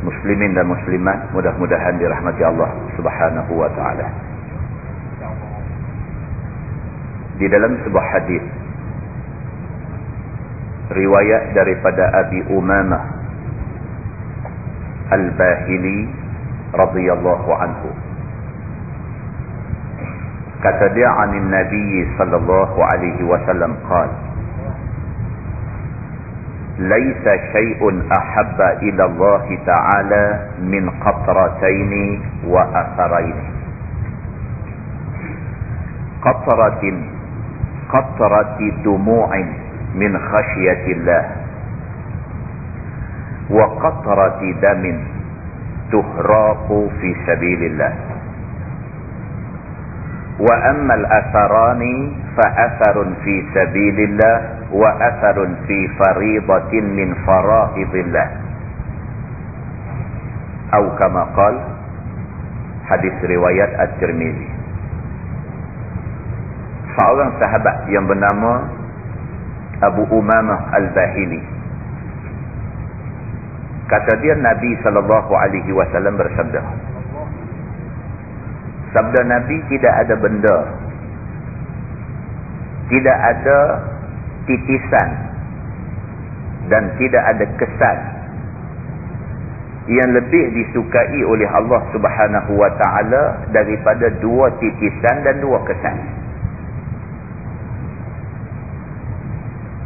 Muslimin dan muslimat mudah-mudahan dirahmati Allah Subhanahu wa taala. Di dalam sebuah hadis riwayat daripada Abi Umamah Al-Bahili radhiyallahu anhu kata dia anin Nabi sallallahu alaihi wasallam qala ليس شيء أحب إلى الله تعالى من قطرتين وأثرين. قطرة قطرة دموع من خشية الله وقطرة دم تهراق في سبيل الله. وأما الأثران فأثر في سبيل الله wa atharun fi faridatin min faraidillah. Atau kama qal hadis riwayat at-Tirmizi. Seorang sahabat yang bernama Abu Umamah Al-Bahili. Kata dia Nabi sallallahu alaihi wasallam bersabda sabda Nabi tidak ada benda. Tidak ada titisan dan tidak ada kesan yang lebih disukai oleh Allah Subhanahu wa taala daripada dua titisan dan dua kesan.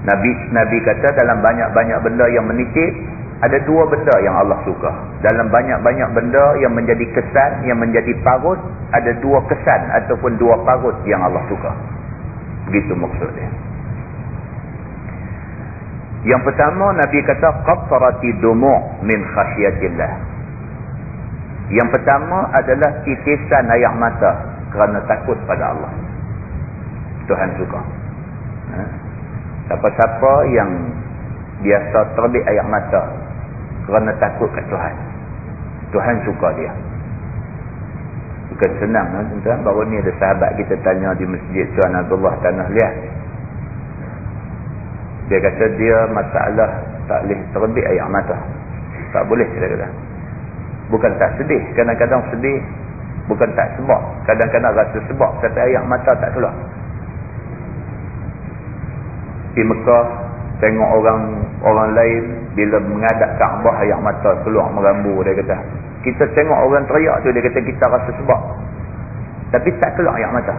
Nabi Nabi kata dalam banyak-banyak benda yang menitip ada dua benda yang Allah suka. Dalam banyak-banyak benda yang menjadi kesan, yang menjadi parut, ada dua kesan ataupun dua parut yang Allah suka. Begitu maksudnya. Yang pertama Nabi kata qatrati dumu' min khasyatillah. Yang pertama adalah titisan air mata kerana takut pada Allah. Tuhan suka. Ha? Siapa-siapa yang biasa terbit air mata kerana takut kat Tuhan. Tuhan suka dia. Bukan senang tuan-tuan. Baru ni ada sahabat kita tanya di masjid Tuan Abdullah Tanah Liat. Dia kata dia masalah tak boleh terbit air mata. Tak boleh dia kata. Bukan tak sedih. Kadang-kadang sedih. Bukan tak sebab. Kadang-kadang rasa sebab. Kata air mata tak keluar. Di Mekah. Tengok orang orang lain. Bila mengadap Kaabah air mata keluar merambu. Dia kata. Kita tengok orang teriak tu. Dia kata kita rasa sebab. Tapi tak keluar air mata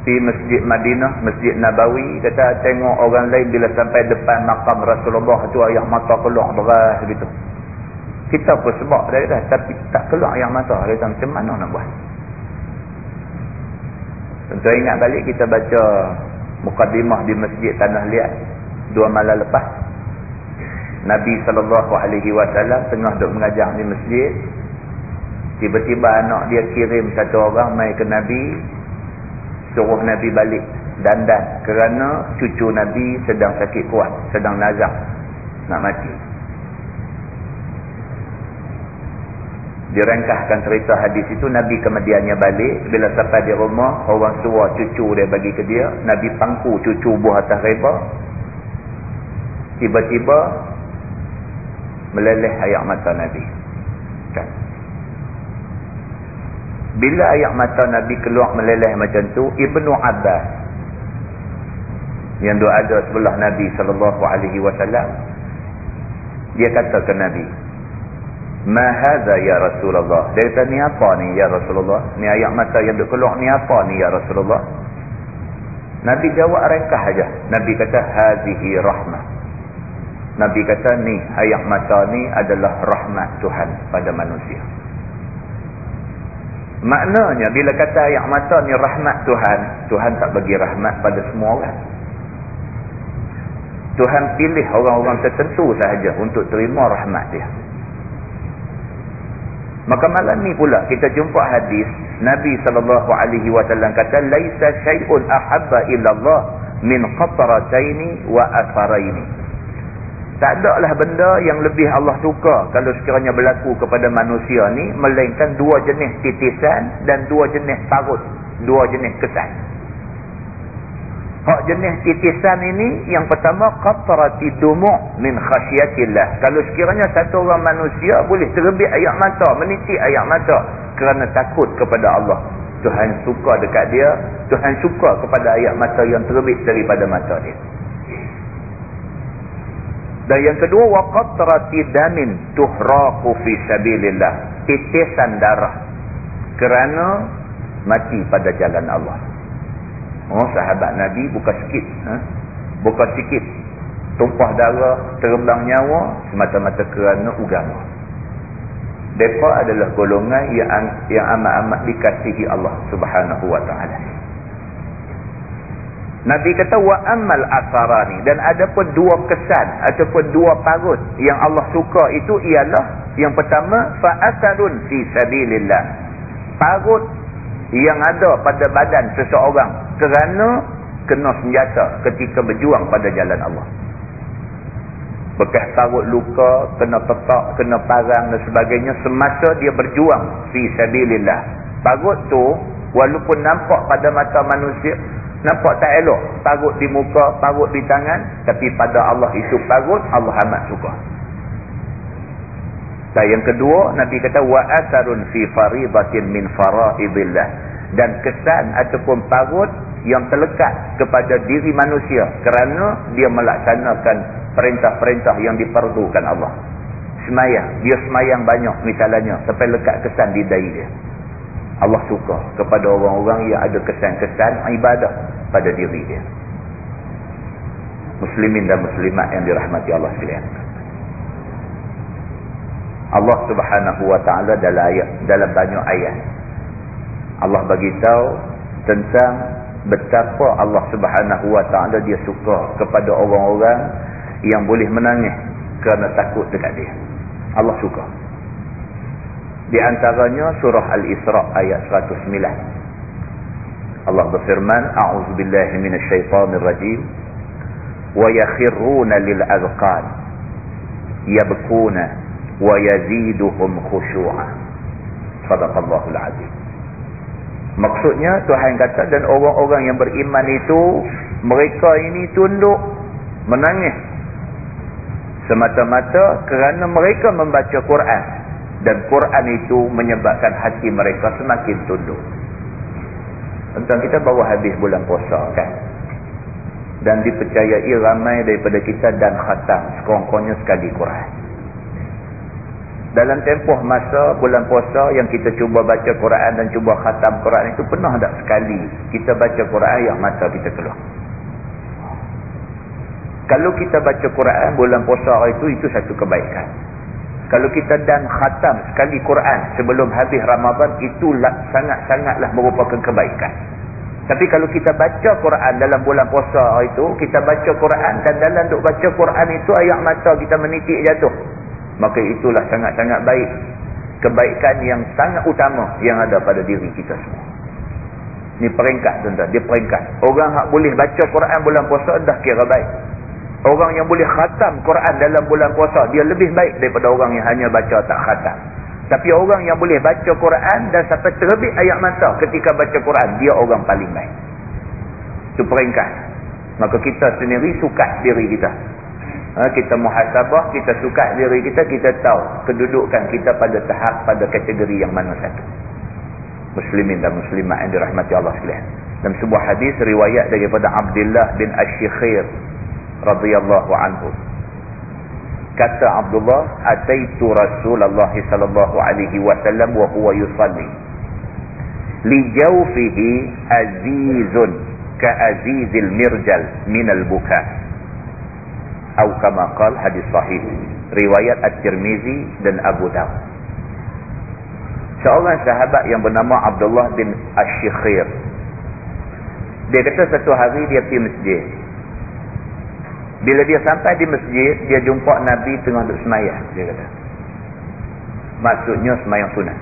di Masjid Madinah, Masjid Nabawi, kata tengok orang lain bila sampai depan makam Rasulullah tu ayah mata keluar beras gitu. Kita pun sebab dia kata, tapi tak keluar ayah mata. Dia kata, macam mana nak buat? Tentu ingat balik kita baca mukadimah di Masjid Tanah Liat dua malam lepas. Nabi SAW tengah duduk mengajar di masjid. Tiba-tiba anak dia kirim satu orang mai ke Nabi suruh Nabi balik dandan kerana cucu Nabi sedang sakit kuat, sedang nazak nak mati. Direngkahkan cerita hadis itu Nabi kemudiannya balik. Bila sampai di rumah orang tua cucu dia bagi ke dia. Nabi pangku cucu buah atas reba. Tiba-tiba meleleh air mata Nabi. Kan bila air mata Nabi keluar meleleh macam tu, Ibnu Abbas yang dua ada sebelah Nabi sallallahu alaihi wasallam dia kata ke Nabi, ma hadha ya Rasulullah? Dia kata ni apa ni ya Rasulullah? Ni ayat mata yang duk keluar ni apa ni ya Rasulullah? Nabi jawab rekah aja. Nabi kata hazihi rahmah. Nabi kata ni ayat mata ni adalah rahmat Tuhan pada manusia maknanya bila kata ayat mata ni rahmat Tuhan Tuhan tak bagi rahmat pada semua orang Tuhan pilih orang-orang tertentu sahaja untuk terima rahmat dia Maka malam ni pula kita jumpa hadis Nabi sallallahu alaihi wasallam kata laisa syai'un ahabba illa Allah min qatrataini wa atharaini. Tak ada lah benda yang lebih Allah suka kalau sekiranya berlaku kepada manusia ni melainkan dua jenis titisan dan dua jenis parut, dua jenis kesan. Hak jenis titisan ini yang pertama qatrati dumu' min khasyatillah. Kalau sekiranya satu orang manusia boleh terbit ayat mata, menitik ayat mata kerana takut kepada Allah. Tuhan suka dekat dia, Tuhan suka kepada ayat mata yang terbit daripada mata dia. Dan yang kedua wa qatrati damin tuhraqu fi sabilillah. Titisan darah kerana mati pada jalan Allah. Oh sahabat Nabi buka sikit. Ha? Buka sikit. Tumpah darah, terbang nyawa semata-mata kerana agama. Mereka adalah golongan yang yang amat-amat dikasihi Allah subhanahu wa ta'ala. Nabi kata wa amal asarani dan ada pun dua kesan ataupun dua parut yang Allah suka itu ialah yang pertama fa asarun fi sabilillah. Parut yang ada pada badan seseorang kerana kena senjata ketika berjuang pada jalan Allah. Bekas tarut luka, kena petak, kena parang dan sebagainya semasa dia berjuang fi sabilillah. Parut tu walaupun nampak pada mata manusia nampak tak elok, parut di muka, parut di tangan, tapi pada Allah itu parut, Allah amat suka. Dan yang kedua, Nabi kata wa asarun fi faridatin min faraidillah dan kesan ataupun parut yang terlekat kepada diri manusia kerana dia melaksanakan perintah-perintah yang diperlukan Allah. Semayang, dia semayang banyak misalnya sampai lekat kesan di dahi dia. Allah suka kepada orang-orang yang ada kesan-kesan ibadah pada diri dia. Muslimin dan muslimat yang dirahmati Allah sekalian. Allah Subhanahu wa taala dalam ayat dalam banyak ayat Allah bagi tahu tentang betapa Allah Subhanahu wa taala dia suka kepada orang-orang yang boleh menangis kerana takut dekat dia. Allah suka. Di antaranya surah Al-Isra ayat 109. Allah berfirman, "A'udzu billahi minasyaitonir rajim." Wa yakhruna lil azqan yabkuna wa yaziduhum khushu'a. Sadaqallahul azim. Maksudnya Tuhan kata dan orang-orang yang beriman itu mereka ini tunduk menangis. Semata-mata kerana mereka membaca Quran dan Quran itu menyebabkan hati mereka semakin tunduk tentang kita bawa habis bulan puasa kan dan dipercayai ramai daripada kita dan khatam sekurang-kurangnya sekali Quran dalam tempoh masa bulan puasa yang kita cuba baca Quran dan cuba khatam Quran itu pernah tak sekali kita baca Quran yang mata kita keluar. Kalau kita baca Quran bulan puasa itu, itu satu kebaikan. Kalau kita dan khatam sekali Quran sebelum habis Ramadan, itu sangat-sangatlah merupakan kebaikan. Tapi kalau kita baca Quran dalam bulan puasa itu, kita baca Quran dan dalam duk baca Quran itu ayat mata kita menitik jatuh. Maka itulah sangat-sangat baik. Kebaikan yang sangat utama yang ada pada diri kita semua. Ni peringkat tuan-tuan. Dia peringkat. Orang yang boleh baca Quran bulan puasa dah kira baik orang yang boleh khatam Quran dalam bulan puasa dia lebih baik daripada orang yang hanya baca tak khatam. Tapi orang yang boleh baca Quran dan sampai terbit ayat mata ketika baca Quran dia orang paling baik. Itu peringkat. Maka kita sendiri suka diri kita. Ha, kita muhasabah, kita suka diri kita, kita tahu kedudukan kita pada tahap, pada kategori yang mana satu. Muslimin dan muslimah yang dirahmati Allah sekalian. Dan sebuah hadis riwayat daripada Abdullah bin Ashikhir radhiyallahu anhu. kata Abdullah ataitu Rasulullah sallallahu alaihi wasallam wa huwa yusalli. Li jawfihi azizun ka azizil mirjal min al buka. Atau kama qala hadis sahih riwayat at-Tirmizi dan Abu Dawud. Seorang sahabat yang bernama Abdullah bin Ash-Shikhir. Dia kata satu hari dia pergi masjid bila dia sampai di masjid dia jumpa Nabi tengah duduk semayang dia kata. Maksudnya semayang sunat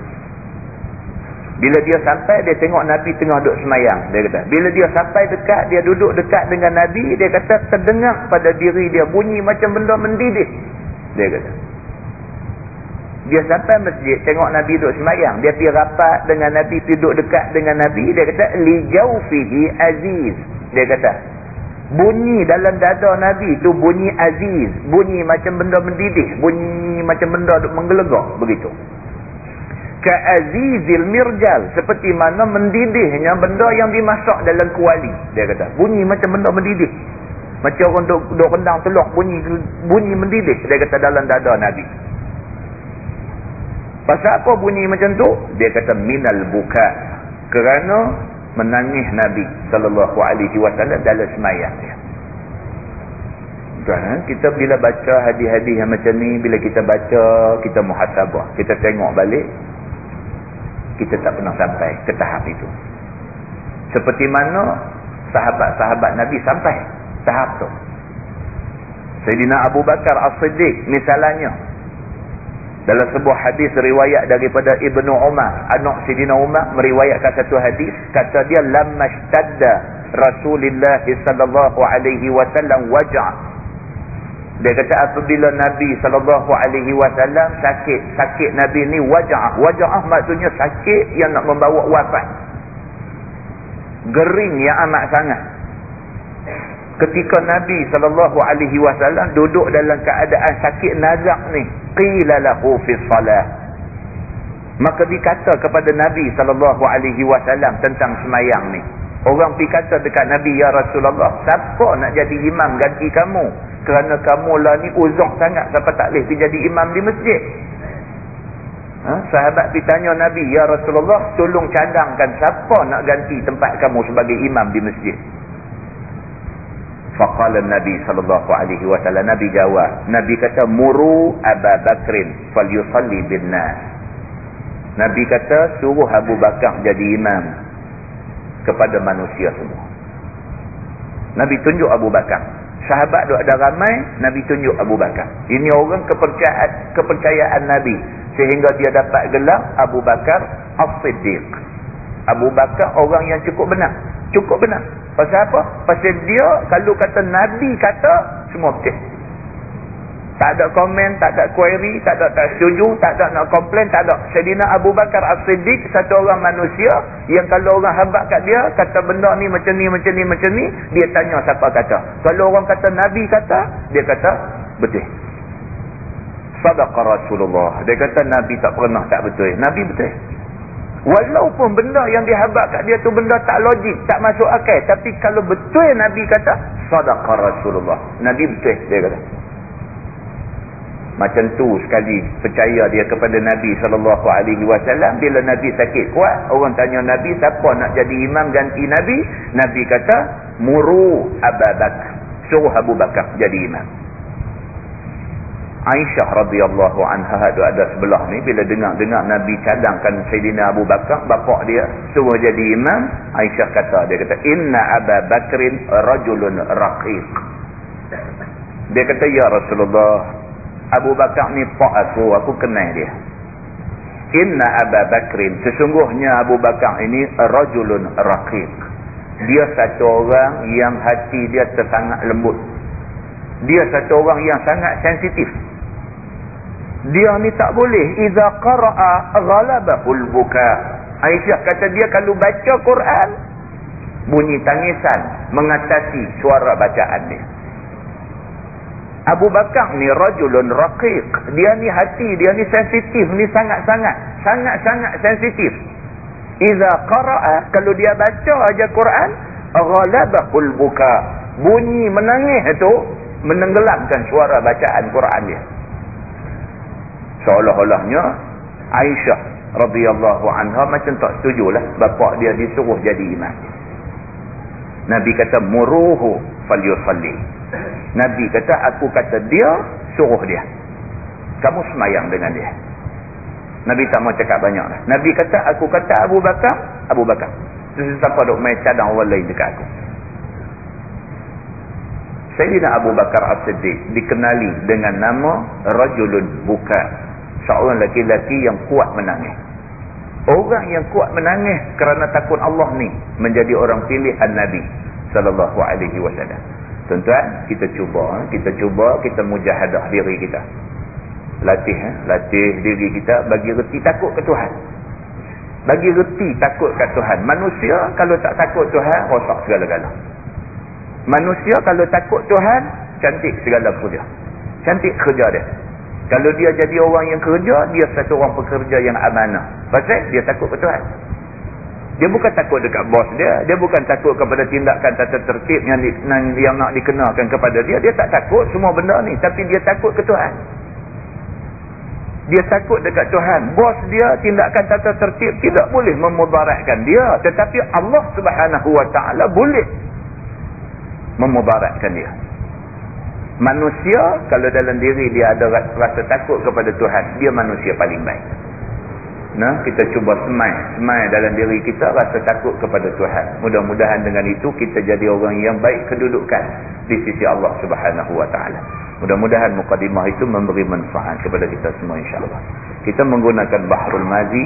bila dia sampai dia tengok Nabi tengah duduk semayang dia kata. Bila dia sampai dekat dia duduk dekat dengan Nabi dia kata terdengar pada diri dia bunyi macam benda mendidih dia kata. Dia sampai masjid tengok Nabi duduk semayang dia pergi rapat dengan Nabi duduk dekat dengan Nabi dia kata li jawfihi aziz dia kata bunyi dalam dada Nabi tu bunyi aziz bunyi macam benda mendidih bunyi macam benda duk menggelegak begitu ka azizil mirjal seperti mana mendidihnya benda yang dimasak dalam kuali dia kata bunyi macam benda mendidih macam orang duk, duk rendang telur bunyi bunyi mendidih dia kata dalam dada Nabi Pasal apa bunyi macam tu? Dia kata minal buka. Kerana menangis Nabi sallallahu alaihi wasallam dalam semayang dia. Kan? Kita bila baca hadis-hadis yang macam ni, bila kita baca, kita muhasabah. Kita tengok balik, kita tak pernah sampai ke tahap itu. Seperti mana sahabat-sahabat Nabi sampai tahap tu. Sayyidina Abu Bakar As-Siddiq misalnya dalam sebuah hadis riwayat daripada Ibnu Umar, anak Sidina Umar meriwayatkan satu hadis, kata dia lammashtadda Rasulullah sallallahu alaihi wasallam waj'a. Dia kata apabila Nabi sallallahu alaihi wasallam sakit, sakit Nabi ni waj'a. Waj'a maksudnya sakit yang nak membawa wafat. Gering yang amat sangat. Ketika Nabi sallallahu alaihi wasallam duduk dalam keadaan sakit nazak ni, qila lahu fi salah maka dikata kepada Nabi sallallahu alaihi wasallam tentang semayang ni. Orang pi kata dekat Nabi ya Rasulullah siapa nak jadi imam ganti kamu? Kerana kamu lah ni uzur sangat siapa tak boleh jadi imam di masjid. Ha? sahabat pi tanya Nabi ya Rasulullah tolong cadangkan siapa nak ganti tempat kamu sebagai imam di masjid Faqala Nabi sallallahu alaihi wasallam Nabi jawab, Nabi kata muru Abu Bakrin falyusalli bin nas. Nabi kata suruh Abu Bakar jadi imam kepada manusia semua. Nabi tunjuk Abu Bakar. Sahabat duk ada ramai, Nabi tunjuk Abu Bakar. Ini orang kepercayaan kepercayaan Nabi sehingga dia dapat gelar Abu Bakar As-Siddiq. Abu Bakar orang yang cukup benar. Cukup benar. Pasal apa? Pasal dia kalau kata Nabi kata semua betul. Tak ada komen, tak ada query, tak ada tak setuju, tak ada nak komplain, tak ada. Sayyidina Abu Bakar As-Siddiq satu orang manusia yang kalau orang habak kat dia kata benda ni macam ni, macam ni, macam ni, dia tanya siapa kata. Kalau orang kata Nabi kata, dia kata betul. Sadaqa Rasulullah. Dia kata Nabi tak pernah tak betul. Nabi betul. Walaupun benda yang dihabak kat dia tu benda tak logik, tak masuk akal. Tapi kalau betul Nabi kata, sadaqah Rasulullah. Nabi betul, dia kata. Macam tu sekali percaya dia kepada Nabi SAW. Bila Nabi sakit kuat, orang tanya Nabi, siapa nak jadi imam ganti Nabi? Nabi kata, muru Abu Bakar. Suruh Abu Bakar jadi imam. Aisyah radhiyallahu anha ada ada sebelah ni bila dengar-dengar Nabi cadangkan Sayyidina Abu Bakar bapa dia suruh jadi imam Aisyah kata dia kata inna Abu Bakrin rajulun raqiq. Dia kata ya Rasulullah Abu Bakar ni pak aku aku kenal dia. Inna Abu Bakrin sesungguhnya Abu Bakar ini rajulun raqiq. Dia satu orang yang hati dia tersangat lembut dia satu orang yang sangat sensitif. Dia ni tak boleh. Iza qara'a ghalabahul buka Aisyah kata dia kalau baca Quran bunyi tangisan mengatasi suara bacaan dia. Abu Bakar ni rajulun raqiq. Dia ni hati dia ni sensitif ni sangat-sangat sangat-sangat sensitif. Iza qara'a kalau dia baca aja Quran ghalabahul buka bunyi menangis itu menenggelamkan suara bacaan Quran dia. Seolah-olahnya Aisyah radhiyallahu anha macam tak setujulah bapa dia disuruh jadi imam. Nabi kata muruhu falyusalli. Nabi kata aku kata dia suruh dia. Kamu semayang dengan dia. Nabi tak mau cakap banyak lah. Nabi kata aku kata Abu Bakar Abu Bakar. Terus siapa duk main cadang orang lain dekat aku Sayyidina Abu Bakar As-Siddiq dikenali dengan nama Rajulun Buka. Seorang lelaki-lelaki yang kuat menangis. Orang yang kuat menangis kerana takut Allah ni menjadi orang pilihan Nabi sallallahu alaihi wasallam. Tuan-tuan, kita cuba, kita cuba kita mujahadah diri kita. Latih, eh? latih diri kita bagi reti takut ke Tuhan. Bagi reti takut ke Tuhan. Manusia kalau tak takut Tuhan, rosak segala-galanya. Manusia kalau takut Tuhan, cantik segala kerja. Cantik kerja dia. Kalau dia jadi orang yang kerja, dia satu orang pekerja yang amanah. Pasal dia takut ke Tuhan. Dia bukan takut dekat bos dia. Dia bukan takut kepada tindakan tata tertib yang, di, yang nak dikenakan kepada dia. Dia tak takut semua benda ni. Tapi dia takut ke Tuhan. Dia takut dekat Tuhan. Bos dia tindakan tata tertib tidak boleh memudaratkan dia. Tetapi Allah subhanahu wa ta'ala boleh memudaratkan dia. Manusia kalau dalam diri dia ada rasa takut kepada Tuhan, dia manusia paling baik. Nah, kita cuba semai, semai dalam diri kita rasa takut kepada Tuhan. Mudah-mudahan dengan itu kita jadi orang yang baik kedudukan di sisi Allah Subhanahu wa taala. Mudah-mudahan mukadimah itu memberi manfaat kepada kita semua insya-Allah. Kita menggunakan Bahrul Mazi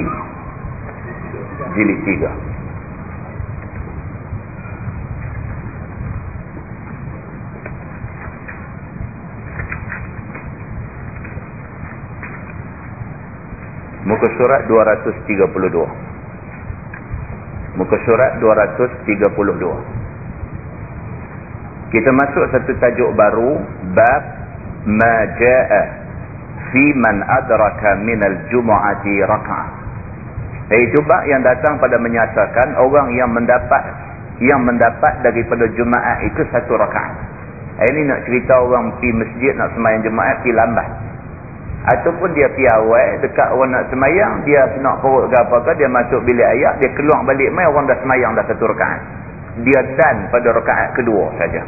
jilid 3. Muka surat 232. Muka surat 232. Kita masuk satu tajuk baru. Bab Maja'a Fi man adraka minal jumu'ati raka'ah. Itu bab yang datang pada menyatakan orang yang mendapat yang mendapat daripada Jumaat itu satu rakaat. Ini nak cerita orang pergi masjid nak semayang Jumaat pergi lambat ataupun dia pi awal dekat orang nak semayang dia nak perut ke apa ke dia masuk bilik ayat dia keluar balik mai orang dah semayang dah satu rakaat. Dia dan pada rakaat kedua saja.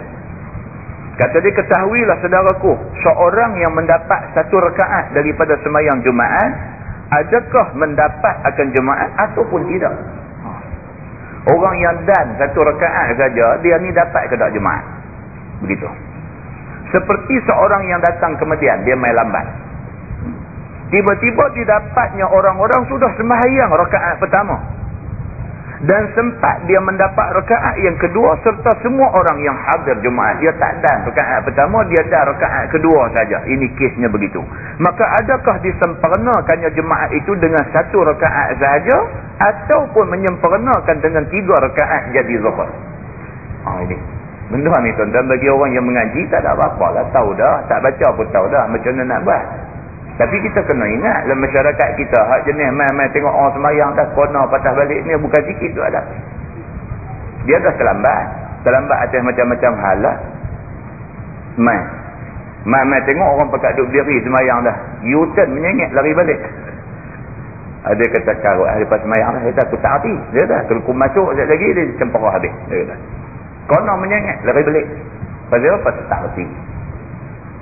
Kata dia ketahuilah saudaraku seorang yang mendapat satu rakaat daripada semayang Jumaat adakah mendapat akan Jumaat ataupun tidak? Orang yang dan satu rakaat saja dia ni dapat ke tak Jumaat? Begitu. Seperti seorang yang datang kemudian dia main lambat Tiba-tiba didapatnya orang-orang sudah sembahyang rakaat pertama. Dan sempat dia mendapat rakaat yang kedua serta semua orang yang hadir Jumaat. Dia tak dan rakaat pertama, dia dan rakaat kedua saja. Ini kesnya begitu. Maka adakah disempurnakannya Jumaat itu dengan satu rakaat saja ataupun menyempurnakan dengan tiga rakaat jadi zuhur? Oh ini. Benda ni tuan-tuan bagi orang yang mengaji tak ada apa-apa lah. Tahu dah. Tak baca pun tahu dah macam mana nak buat. Tapi kita kena ingat dalam masyarakat kita hak jenis mai-mai tengok orang semayang dah kona patah balik ni bukan sikit tu ada. Dia dah terlambat. Terlambat atas macam-macam hal lah. Mai. Mai-mai tengok orang pakat duduk diri semayang dah. U-turn menyengit lari balik. Ada kata karut lepas semayang dah. Dia aku tak hati. Dia kata kalau aku masuk sekejap lagi dia cemperah habis. Dia kata. Kona menyengit lari balik. Pasal apa? Tak hati.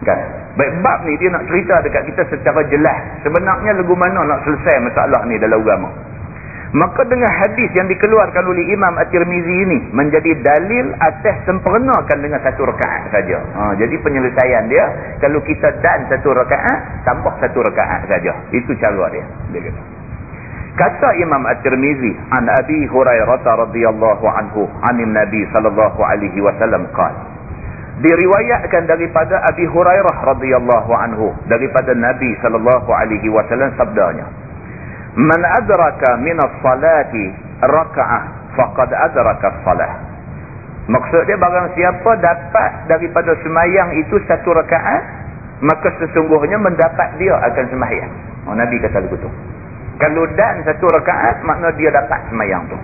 Kan? Baik bab ni dia nak cerita dekat kita secara jelas. Sebenarnya lagu mana nak selesai masalah ni dalam agama. Maka dengan hadis yang dikeluarkan oleh Imam At-Tirmizi ini menjadi dalil atas sempurnakan dengan satu rakaat saja. Ha, jadi penyelesaian dia kalau kita dan satu rakaat tambah satu rakaat saja. Itu cara dia. dia kata. Kata Imam At-Tirmizi an Abi Hurairah radhiyallahu anhu anin Nabi sallallahu alaihi wasallam qala diriwayatkan daripada Abi Hurairah radhiyallahu anhu daripada Nabi sallallahu alaihi wasallam sabdanya Man adraka min as-salati raka'ah faqad adraka as-salah Maksud dia barang siapa dapat daripada semayang itu satu rakaat maka sesungguhnya mendapat dia akan semayang. Oh, Nabi kata begitu. Kalau dan satu rakaat makna dia dapat semayang tu.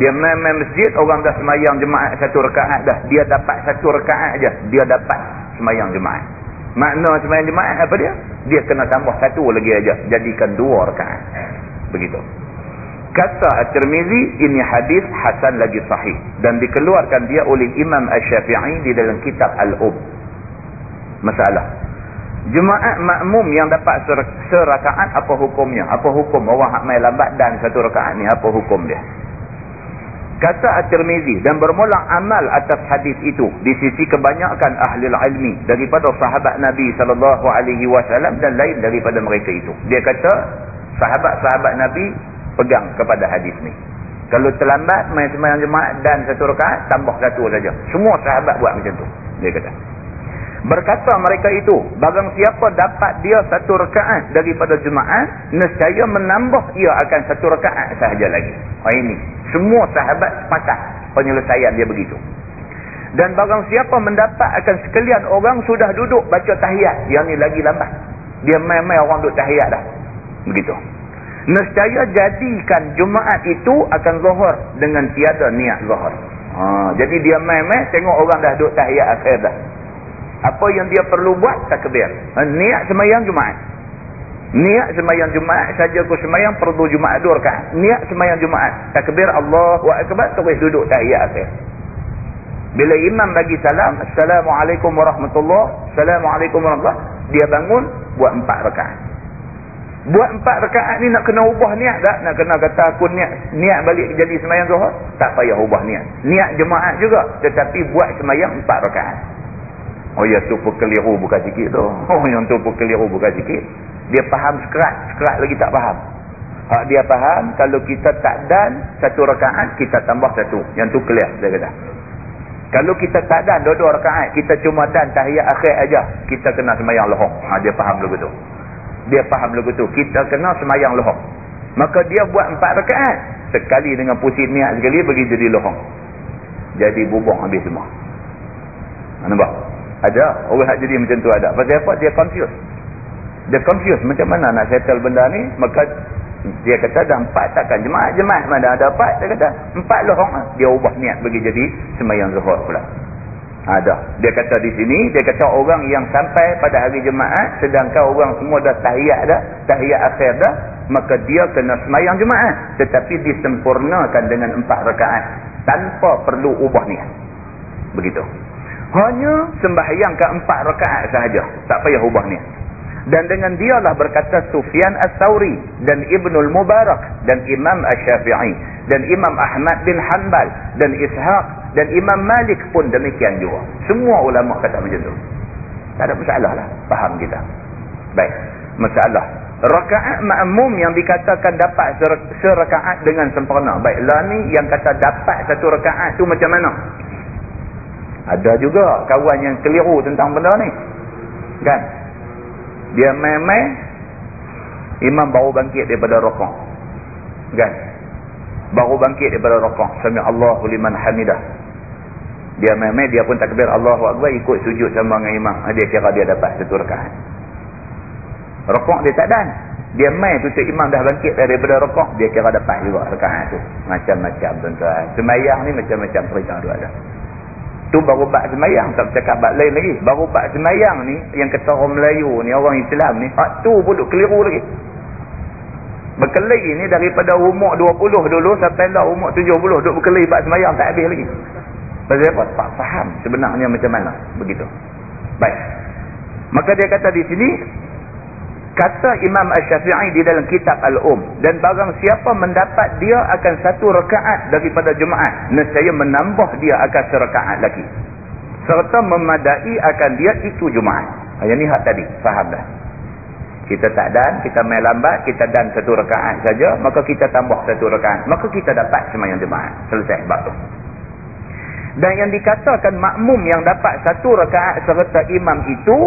Dia main-main masjid, orang dah semayang jemaat satu rekaat dah. Dia dapat satu rekaat aja. Dia dapat semayang jemaat. Makna semayang jemaat apa dia? dia kena tambah satu lagi aja jadikan dua rakaat begitu kata At-Tirmizi ini hadis hasan lagi sahih dan dikeluarkan dia oleh Imam Asy-Syafi'i di dalam kitab Al-Um masalah jemaah makmum yang dapat ser serakaat apa hukumnya apa hukum orang hak mai lambat dan satu rakaat ni apa hukum dia kata At-Tirmizi dan bermula amal atas hadis itu di sisi kebanyakan ahli ilmi daripada sahabat Nabi sallallahu alaihi wasallam dan lain daripada mereka itu. Dia kata sahabat-sahabat Nabi pegang kepada hadis ni. Kalau terlambat main sembahyang jemaah dan satu rakaat tambah satu saja. Semua sahabat buat macam tu dia kata Berkata mereka itu, bagang siapa dapat dia satu rekaat daripada jemaah, nescaya menambah ia akan satu rekaat sahaja lagi. Oh ini, semua sahabat sepakat penyelesaian dia begitu. Dan bagang siapa mendapat akan sekalian orang sudah duduk baca tahiyat, yang ni lagi lambat. Dia main-main orang duduk tahiyat dah. Begitu. Nescaya jadikan Jumaat itu akan zuhur dengan tiada niat zuhur. Ha, jadi dia main-main tengok orang dah duduk tahiyat akhir dah. Apa yang dia perlu buat takbir. Ha, niat semayang Jumaat. Niat semayang Jumaat saja aku semayang perlu Jumaat dua rakaat. Niat semayang Jumaat. Takbir Allahu akbar terus duduk tahiyat akhir. Bila imam bagi salam, Assalamualaikum warahmatullahi Assalamualaikum warahmatullahi Dia bangun, buat empat rakaat. Buat empat rakaat ni nak kena ubah niat tak? Nak kena kata aku niat niat balik jadi semayang zuhur? Tak payah ubah niat. Niat jemaat juga. Tetapi buat semayang empat rakaat. Oh ya tu pun keliru bukan sikit tu. Oh yang tu pun keliru bukan sikit. Dia faham sekerat. Sekerat lagi tak faham. Hak dia faham kalau kita tak dan satu rakaat kita tambah satu. Yang tu clear dia kata. Kalau kita tak dan dua-dua rakaat kita cuma dan tahiyat akhir aja kita kena semayang lohong. Ha, dia faham lagu tu. Dia faham lagu tu. Kita kena semayang lohong. Maka dia buat empat rakaat. Sekali dengan pusing niat sekali bagi jadi lohong. Jadi bubong habis semua. Nampak? Ada. Orang hak jadi macam tu ada. Pasal apa? Dia confused. Dia confused. Macam mana nak settle benda ni? Maka dia kata dah empat takkan. Jemaat-jemaat mana ada empat. Dia kata empat lohong lah. Dia ubah niat bagi jadi semayang zuhur pula. Ada. Dia kata di sini, dia kata orang yang sampai pada hari jemaat, sedangkan orang semua dah tahiyat dah, tahiyat akhir dah, maka dia kena semayang jemaat. Tetapi disempurnakan dengan empat rakaat. Tanpa perlu ubah niat. Begitu. Hanya sembahyang ke empat rakaat sahaja. Tak payah ubah ni. Dan dengan dialah berkata Sufyan As-Sawri dan Ibnul Mubarak dan Imam Ash-Syafi'i dan Imam Ahmad bin Hanbal dan Ishaq dan Imam Malik pun demikian juga. Semua ulama kata macam tu. Tak ada masalah lah. Faham kita. Baik. Masalah. Rakaat ma'mum yang dikatakan dapat serakaat dengan sempurna. Baiklah ni yang kata dapat satu rakaat tu macam mana? Ada juga kawan yang keliru tentang benda ni. Kan? Dia main-main imam baru bangkit daripada rokok. Kan? Baru bangkit daripada rokok. Sami Allahu liman hamidah. Dia main-main dia pun takbir Allahu Akbar ikut sujud sama dengan imam. Ah, dia kira dia dapat satu rakaat. Rokok dia tak dan. Dia main tutup imam dah bangkit daripada rokok. Dia kira dapat juga rakaat tu. Macam-macam tuan-tuan. Semayang ni macam-macam cerita dua ada. Tu baru bak semayang. Tak bercakap bak lain lagi. Baru bak semayang ni. Yang kata orang Melayu ni. Orang Islam ni. Hak tu pun duk keliru lagi. Berkeli ni daripada umur 20 dulu. Sampai lah umur 70. Duk berkeli bak semayang. Tak habis lagi. Pasal apa? Tak faham sebenarnya macam mana. Begitu. Baik. Maka dia kata di sini kata Imam Ash-Syafi'i di dalam kitab Al-Um. Dan barang siapa mendapat dia akan satu rakaat daripada jemaah nescaya menambah dia akan serakaat lagi. Serta memadai akan dia itu jemaah yang ni hak tadi. Faham dah? Kita tak dan kita main lambat kita dan satu rakaat saja maka kita tambah satu rakaat. Maka kita dapat semayang jemaah selesai bab tu dan yang dikatakan makmum yang dapat satu rakaat serta imam itu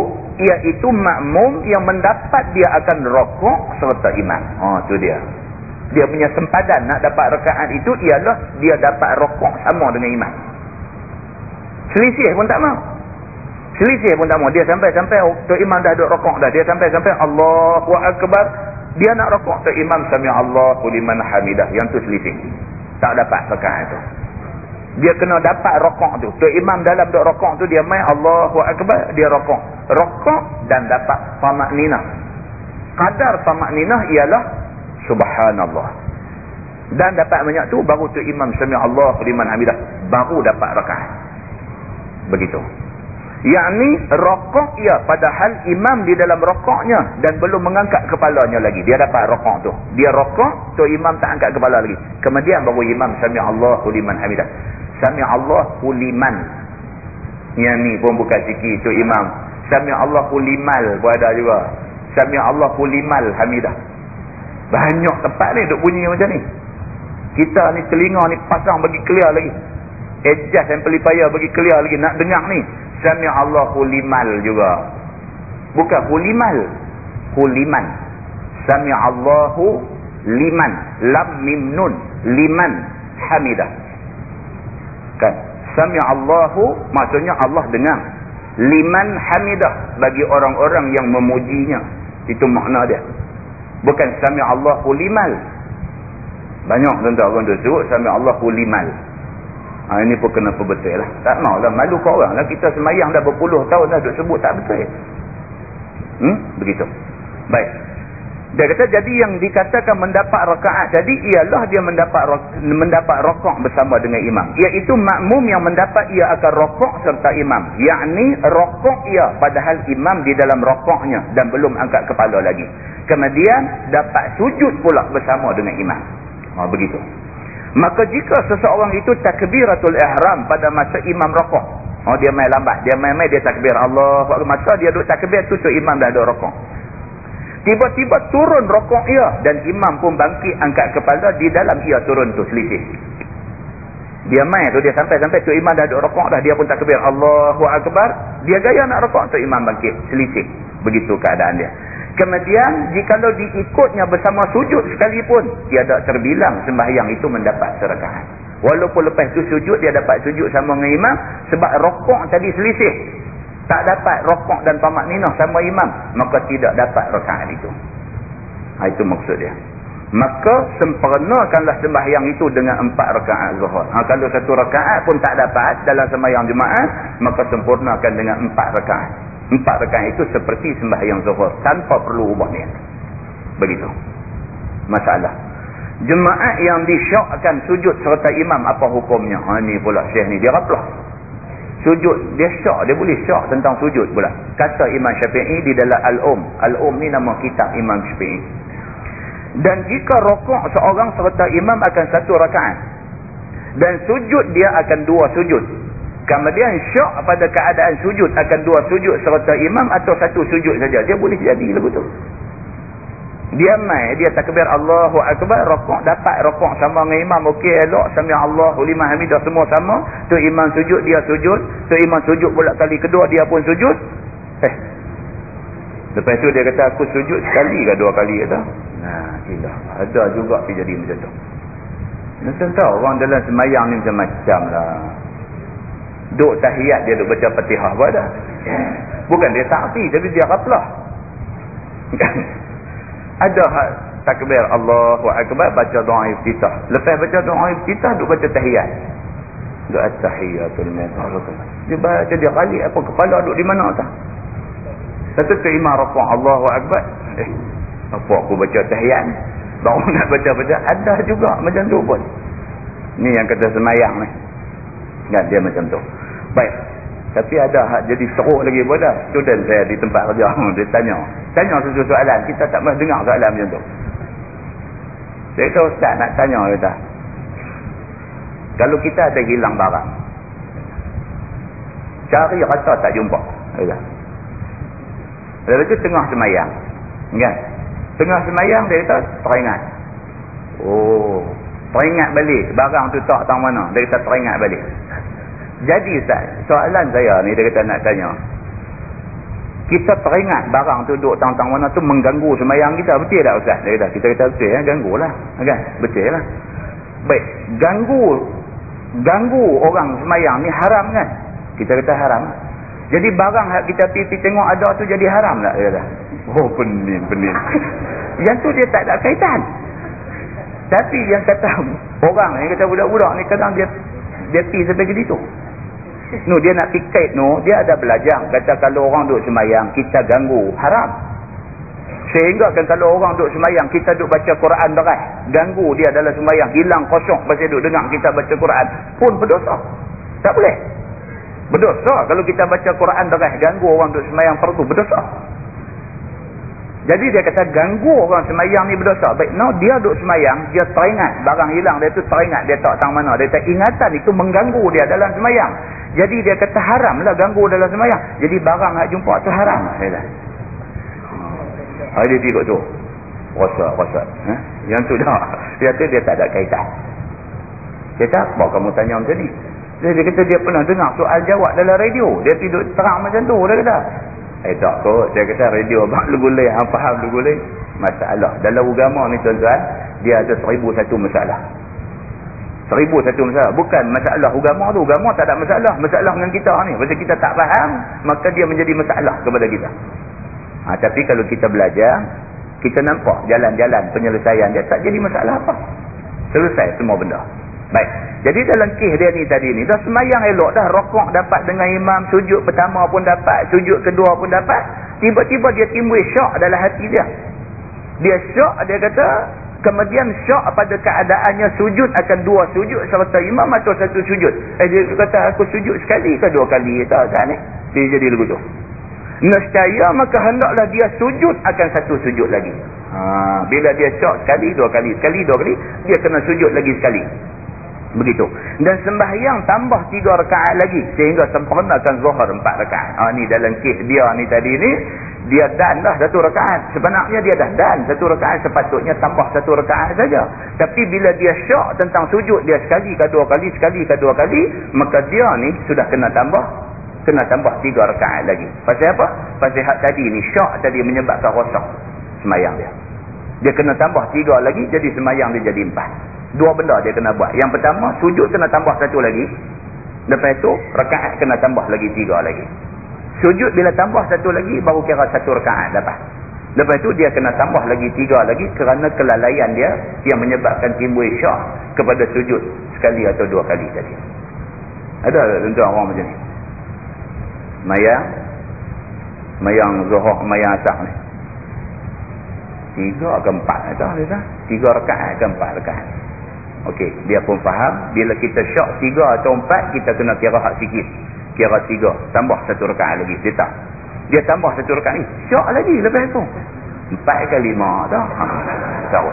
iaitu makmum yang mendapat dia akan rokok serta imam. Oh tu dia. Dia punya sempadan nak dapat rakaat itu ialah dia dapat rokok sama dengan imam. Selisih pun tak mau. Selisih pun tak mau. Dia sampai-sampai tu imam dah duduk rokok dah. Dia sampai-sampai Allahu Akbar. Dia nak rokok tu imam sami Allahu liman hamidah. Yang tu selisih. Tak dapat rakaat itu dia kena dapat rokok tu. Tu imam dalam duk rokok tu dia main Allahu Akbar dia rokok. Rokok dan dapat famak nina. kadar tamakninah ialah subhanallah. Dan dapat banyak tu baru tu imam sami Allah liman hamidah baru dapat rakaat begitu. Yakni rokok ya padahal imam di dalam rokoknya dan belum mengangkat kepalanya lagi. Dia dapat rokok tu. Dia rokok tu imam tak angkat kepala lagi. Kemudian baru imam sami Allah liman hamidah sami Allah liman yang ni pun bukan sikit tu imam sami Allah limal pun ada juga sami Allah limal hamidah banyak tempat ni duk bunyi macam ni kita ni telinga ni pasang bagi clear lagi adjust amplifier bagi clear lagi nak dengar ni Sami Allahu limal juga. Bukan hulimal. Huliman. Sami Allahu liman. Lam mim nun. Liman hamidah. Kan? Sami Allahu maksudnya Allah dengar. Liman hamidah bagi orang-orang yang memujinya. Itu makna dia. Bukan Sami Allahu limal. Banyak tuan-tuan orang tu sebut Sami Allahu limal. Ha, ini pun kena betul lah. Tak mau lah. Malu kau orang lah. Kita semayang dah berpuluh tahun dah duk sebut tak betul. Hmm? Begitu. Baik. Dia kata jadi yang dikatakan mendapat rakaat jadi ialah dia mendapat mendapat rokok bersama dengan imam. Iaitu makmum yang mendapat ia akan rokok serta imam. Yakni rokok ia padahal imam di dalam rokoknya dan belum angkat kepala lagi. Kemudian dapat sujud pula bersama dengan imam. Ha, begitu. Maka jika seseorang itu takbiratul ihram pada masa imam rokok. Oh dia main lambat. Dia main-main dia takbir Allah. Masa dia duduk takbir tu tu imam dah duduk rokok. Tiba-tiba turun rokok ia. Dan imam pun bangkit angkat kepala di dalam ia turun tu selisih. Dia main tu dia sampai-sampai tu imam dah duduk rokok dah. Dia pun takbir Allahu Akbar. Dia gaya nak rokok tu imam bangkit. Selisih. Begitu keadaan dia. Kemudian jikalau diikutnya bersama sujud sekalipun tiada terbilang sembahyang itu mendapat serakahan. Walaupun lepas itu sujud dia dapat sujud sama dengan imam sebab rokok tadi selisih. Tak dapat rokok dan tamak ninah sama imam maka tidak dapat rakaat itu. Ha, itu maksud dia. Maka sempurnakanlah sembahyang itu dengan empat rakaat zuhur. Ha, kalau satu rakaat pun tak dapat dalam sembahyang jemaah maka sempurnakan dengan empat rakaat. Empat rakaat itu seperti sembahyang zuhur tanpa perlu ubah niat. Begitu. Masalah. Jemaah yang disyokkan sujud serta imam apa hukumnya? Ha ni pula syekh ni dia raplah. Sujud dia syok, dia boleh syok tentang sujud pula. Kata Imam Syafi'i di dalam Al-Um. Al-Um ni nama kitab Imam Syafi'i. Dan jika rokok seorang serta imam akan satu rakaat. Dan sujud dia akan dua sujud. Kemudian syok pada keadaan sujud akan dua sujud serta imam atau satu sujud saja. Dia boleh jadi lagu tu. Dia mai, dia takbir Allahu Akbar, rokok dapat rokok sama dengan imam. Okey, elok. Sami Allahu lima hamidah semua sama. Tu imam sujud, dia sujud. Tu imam sujud pula kali kedua, dia pun sujud. Eh. Lepas tu dia kata, aku sujud sekali ke dua kali kata. Nah, ilah. Ada juga pergi jadi macam tu. Macam tahu orang dalam semayang ni macam-macam lah. Duk tahiyat dia duk baca fatihah apa dah. Bukan dia takfi tapi dia raplah. Ada hak takbir Allahu Akbar baca doa iftitah. Lepas baca doa iftitah duk baca tahiyat. Duk at-tahiyatul lillahi. Dia baca dia kali apa kepala duk di mana tak? Satu tu imam rakaat Allahu Akbar. Eh, apa aku baca tahiyat? Baru nak baca-baca ada juga macam tu pun. Ni yang kata semayang ni. Kan dia macam tu. Baik. Tapi ada hak jadi seruk lagi pun dah. Student saya di tempat kerja. Dia tanya. Tanya sesuatu soalan. Kita tak pernah dengar soalan macam tu. Saya kata Ustaz nak tanya kita. Kalau kita ada hilang barang. Cari rata tak jumpa. Kata. Lepas itu tengah semayang. Kan? Tengah semayang dia kata teringat. Oh. Teringat balik. Barang tu tak tahu mana. Dia kata teringat balik. Jadi Ustaz, soalan saya ni dia kata nak tanya. Kita teringat barang tu duduk tang-tang mana tu mengganggu semayang kita. Betul tak Ustaz? Dia kata, kita kata betul ya, ganggu lah. Kan? Betul lah. Baik, ganggu ganggu orang semayang ni haram kan? Kita kata haram. Jadi barang kita pergi tengok ada tu jadi haram tak? Dia kata. Oh penin, penin. yang tu dia tak ada kaitan. Tapi yang kata orang ni, kata budak-budak ni kadang dia dia pergi sampai ke situ. No, dia nak pikai no, dia ada belajar. Kata kalau orang duduk semayang, kita ganggu. Haram. Sehingga kan kalau orang duduk semayang, kita duduk baca Quran deras. Ganggu dia dalam semayang. Hilang kosong pasal duduk dengar kita baca Quran. Pun berdosa. Tak boleh. Berdosa kalau kita baca Quran deras. Ganggu orang duduk semayang perlu. Berdosa. Jadi dia kata ganggu orang semayang ni berdosa. Baik, no, dia duduk semayang, dia teringat. Barang hilang dia tu teringat. Dia tak tahu mana. Dia tak ingatan itu mengganggu dia dalam semayang. Jadi dia kata haram lah ganggu dalam semayang. Jadi barang nak jumpa tu haram. Hari dia tengok tu. Rasa, rasa. Ha? Yang tu dah. Dia kata dia tak ada kaitan. Dia tak apa kamu tanya macam ni. Dia kata dia pernah dengar soal jawab dalam radio. Dia tidur terang macam tu. Dia kata. Eh tak kot. Dia kata radio abang lu boleh. Hang faham lu boleh. Masalah. Dalam agama ni tuan-tuan. Dia ada seribu satu masalah. Seribu satu masalah. Bukan masalah agama tu. Agama tak ada masalah. Masalah dengan kita ni. Sebab kita tak faham. Maka dia menjadi masalah kepada kita. Ha, tapi kalau kita belajar, kita nampak jalan-jalan penyelesaian dia tak jadi masalah apa. Selesai semua benda. Baik. Jadi dalam kih dia ni tadi ni, dah semayang elok dah, rokok dapat dengan imam, sujud pertama pun dapat, sujud kedua pun dapat. Tiba-tiba dia timbul syok dalam hati dia. Dia syok, dia kata, kemudian syok pada keadaannya sujud akan dua sujud serta imam atau satu sujud. Eh dia kata, aku sujud sekali ke dua kali? Tak kan ni? Dia jadi lagu tu nescaya maka hendaklah dia sujud akan satu sujud lagi ha, bila dia syok sekali dua kali sekali dua kali dia kena sujud lagi sekali begitu dan sembahyang tambah tiga rekaat lagi sehingga sempurnakan zuhur empat rekaat ha, ni dalam kes dia ni tadi ni dia dan dah satu rekaat sebenarnya dia dah dan satu rekaat sepatutnya tambah satu rekaat saja tapi bila dia syok tentang sujud dia sekali ke dua kali sekali ke dua kali maka dia ni sudah kena tambah kena tambah tiga rakaat lagi. Pasal apa? Pasal hak tadi ni syak tadi menyebabkan rosak semayang dia. Dia kena tambah tiga lagi jadi semayang dia jadi empat. Dua benda dia kena buat. Yang pertama sujud kena tambah satu lagi. Lepas itu rakaat kena tambah lagi tiga lagi. Sujud bila tambah satu lagi baru kira satu rakaat dapat. Lepas itu dia kena tambah lagi tiga lagi kerana kelalaian dia yang menyebabkan timbul syak kepada sujud sekali atau dua kali tadi. Ada tentu orang macam ni mayang mayang zuhur mayang asar ni tiga ke empat tiga rekaan ke empat rekaan Okey, dia pun faham bila kita syak tiga atau empat kita kena kira hak sikit kira tiga tambah satu rekaan lagi dia tak dia tambah satu rekaan ni syak lagi lepas tu empat ke lima tak ha, tahu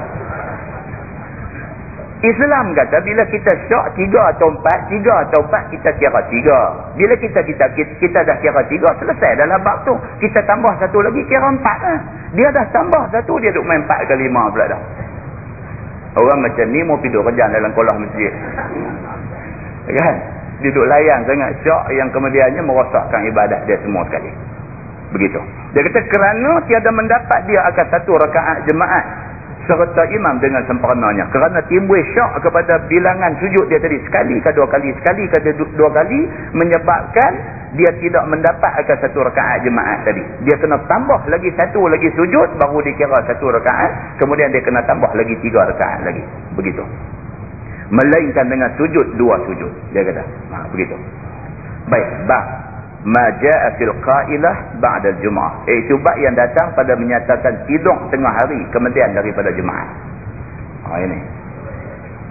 Islam kata bila kita syak tiga atau empat, tiga atau empat kita kira tiga. Bila kita kita kita, kita dah kira tiga, selesai dalam bab tu. Kita tambah satu lagi kira empat lah. Dia dah tambah satu, dia duduk main empat ke lima pula dah. Orang macam ni mau tidur kerja dalam kolam masjid. Kan? Duduk layan sangat syak yang kemudiannya merosakkan ibadat dia semua sekali. Begitu. Dia kata kerana tiada mendapat dia akan satu rakaat jemaat serta imam dengan sempurnanya kerana timbul syak kepada bilangan sujud dia tadi sekali ke dua kali sekali ke dua kali menyebabkan dia tidak mendapat akan satu rakaat jemaah tadi. Dia kena tambah lagi satu lagi sujud baru dikira satu rakaat. Kemudian dia kena tambah lagi tiga rakaat lagi. Begitu. Melainkan dengan sujud dua sujud. Dia kata ha, begitu. Baik bah ma jaa fil qailah ba'da al-jum'ah iaitu bab yang datang pada menyatakan tidur tengah hari kemudian daripada jumaat ha ini.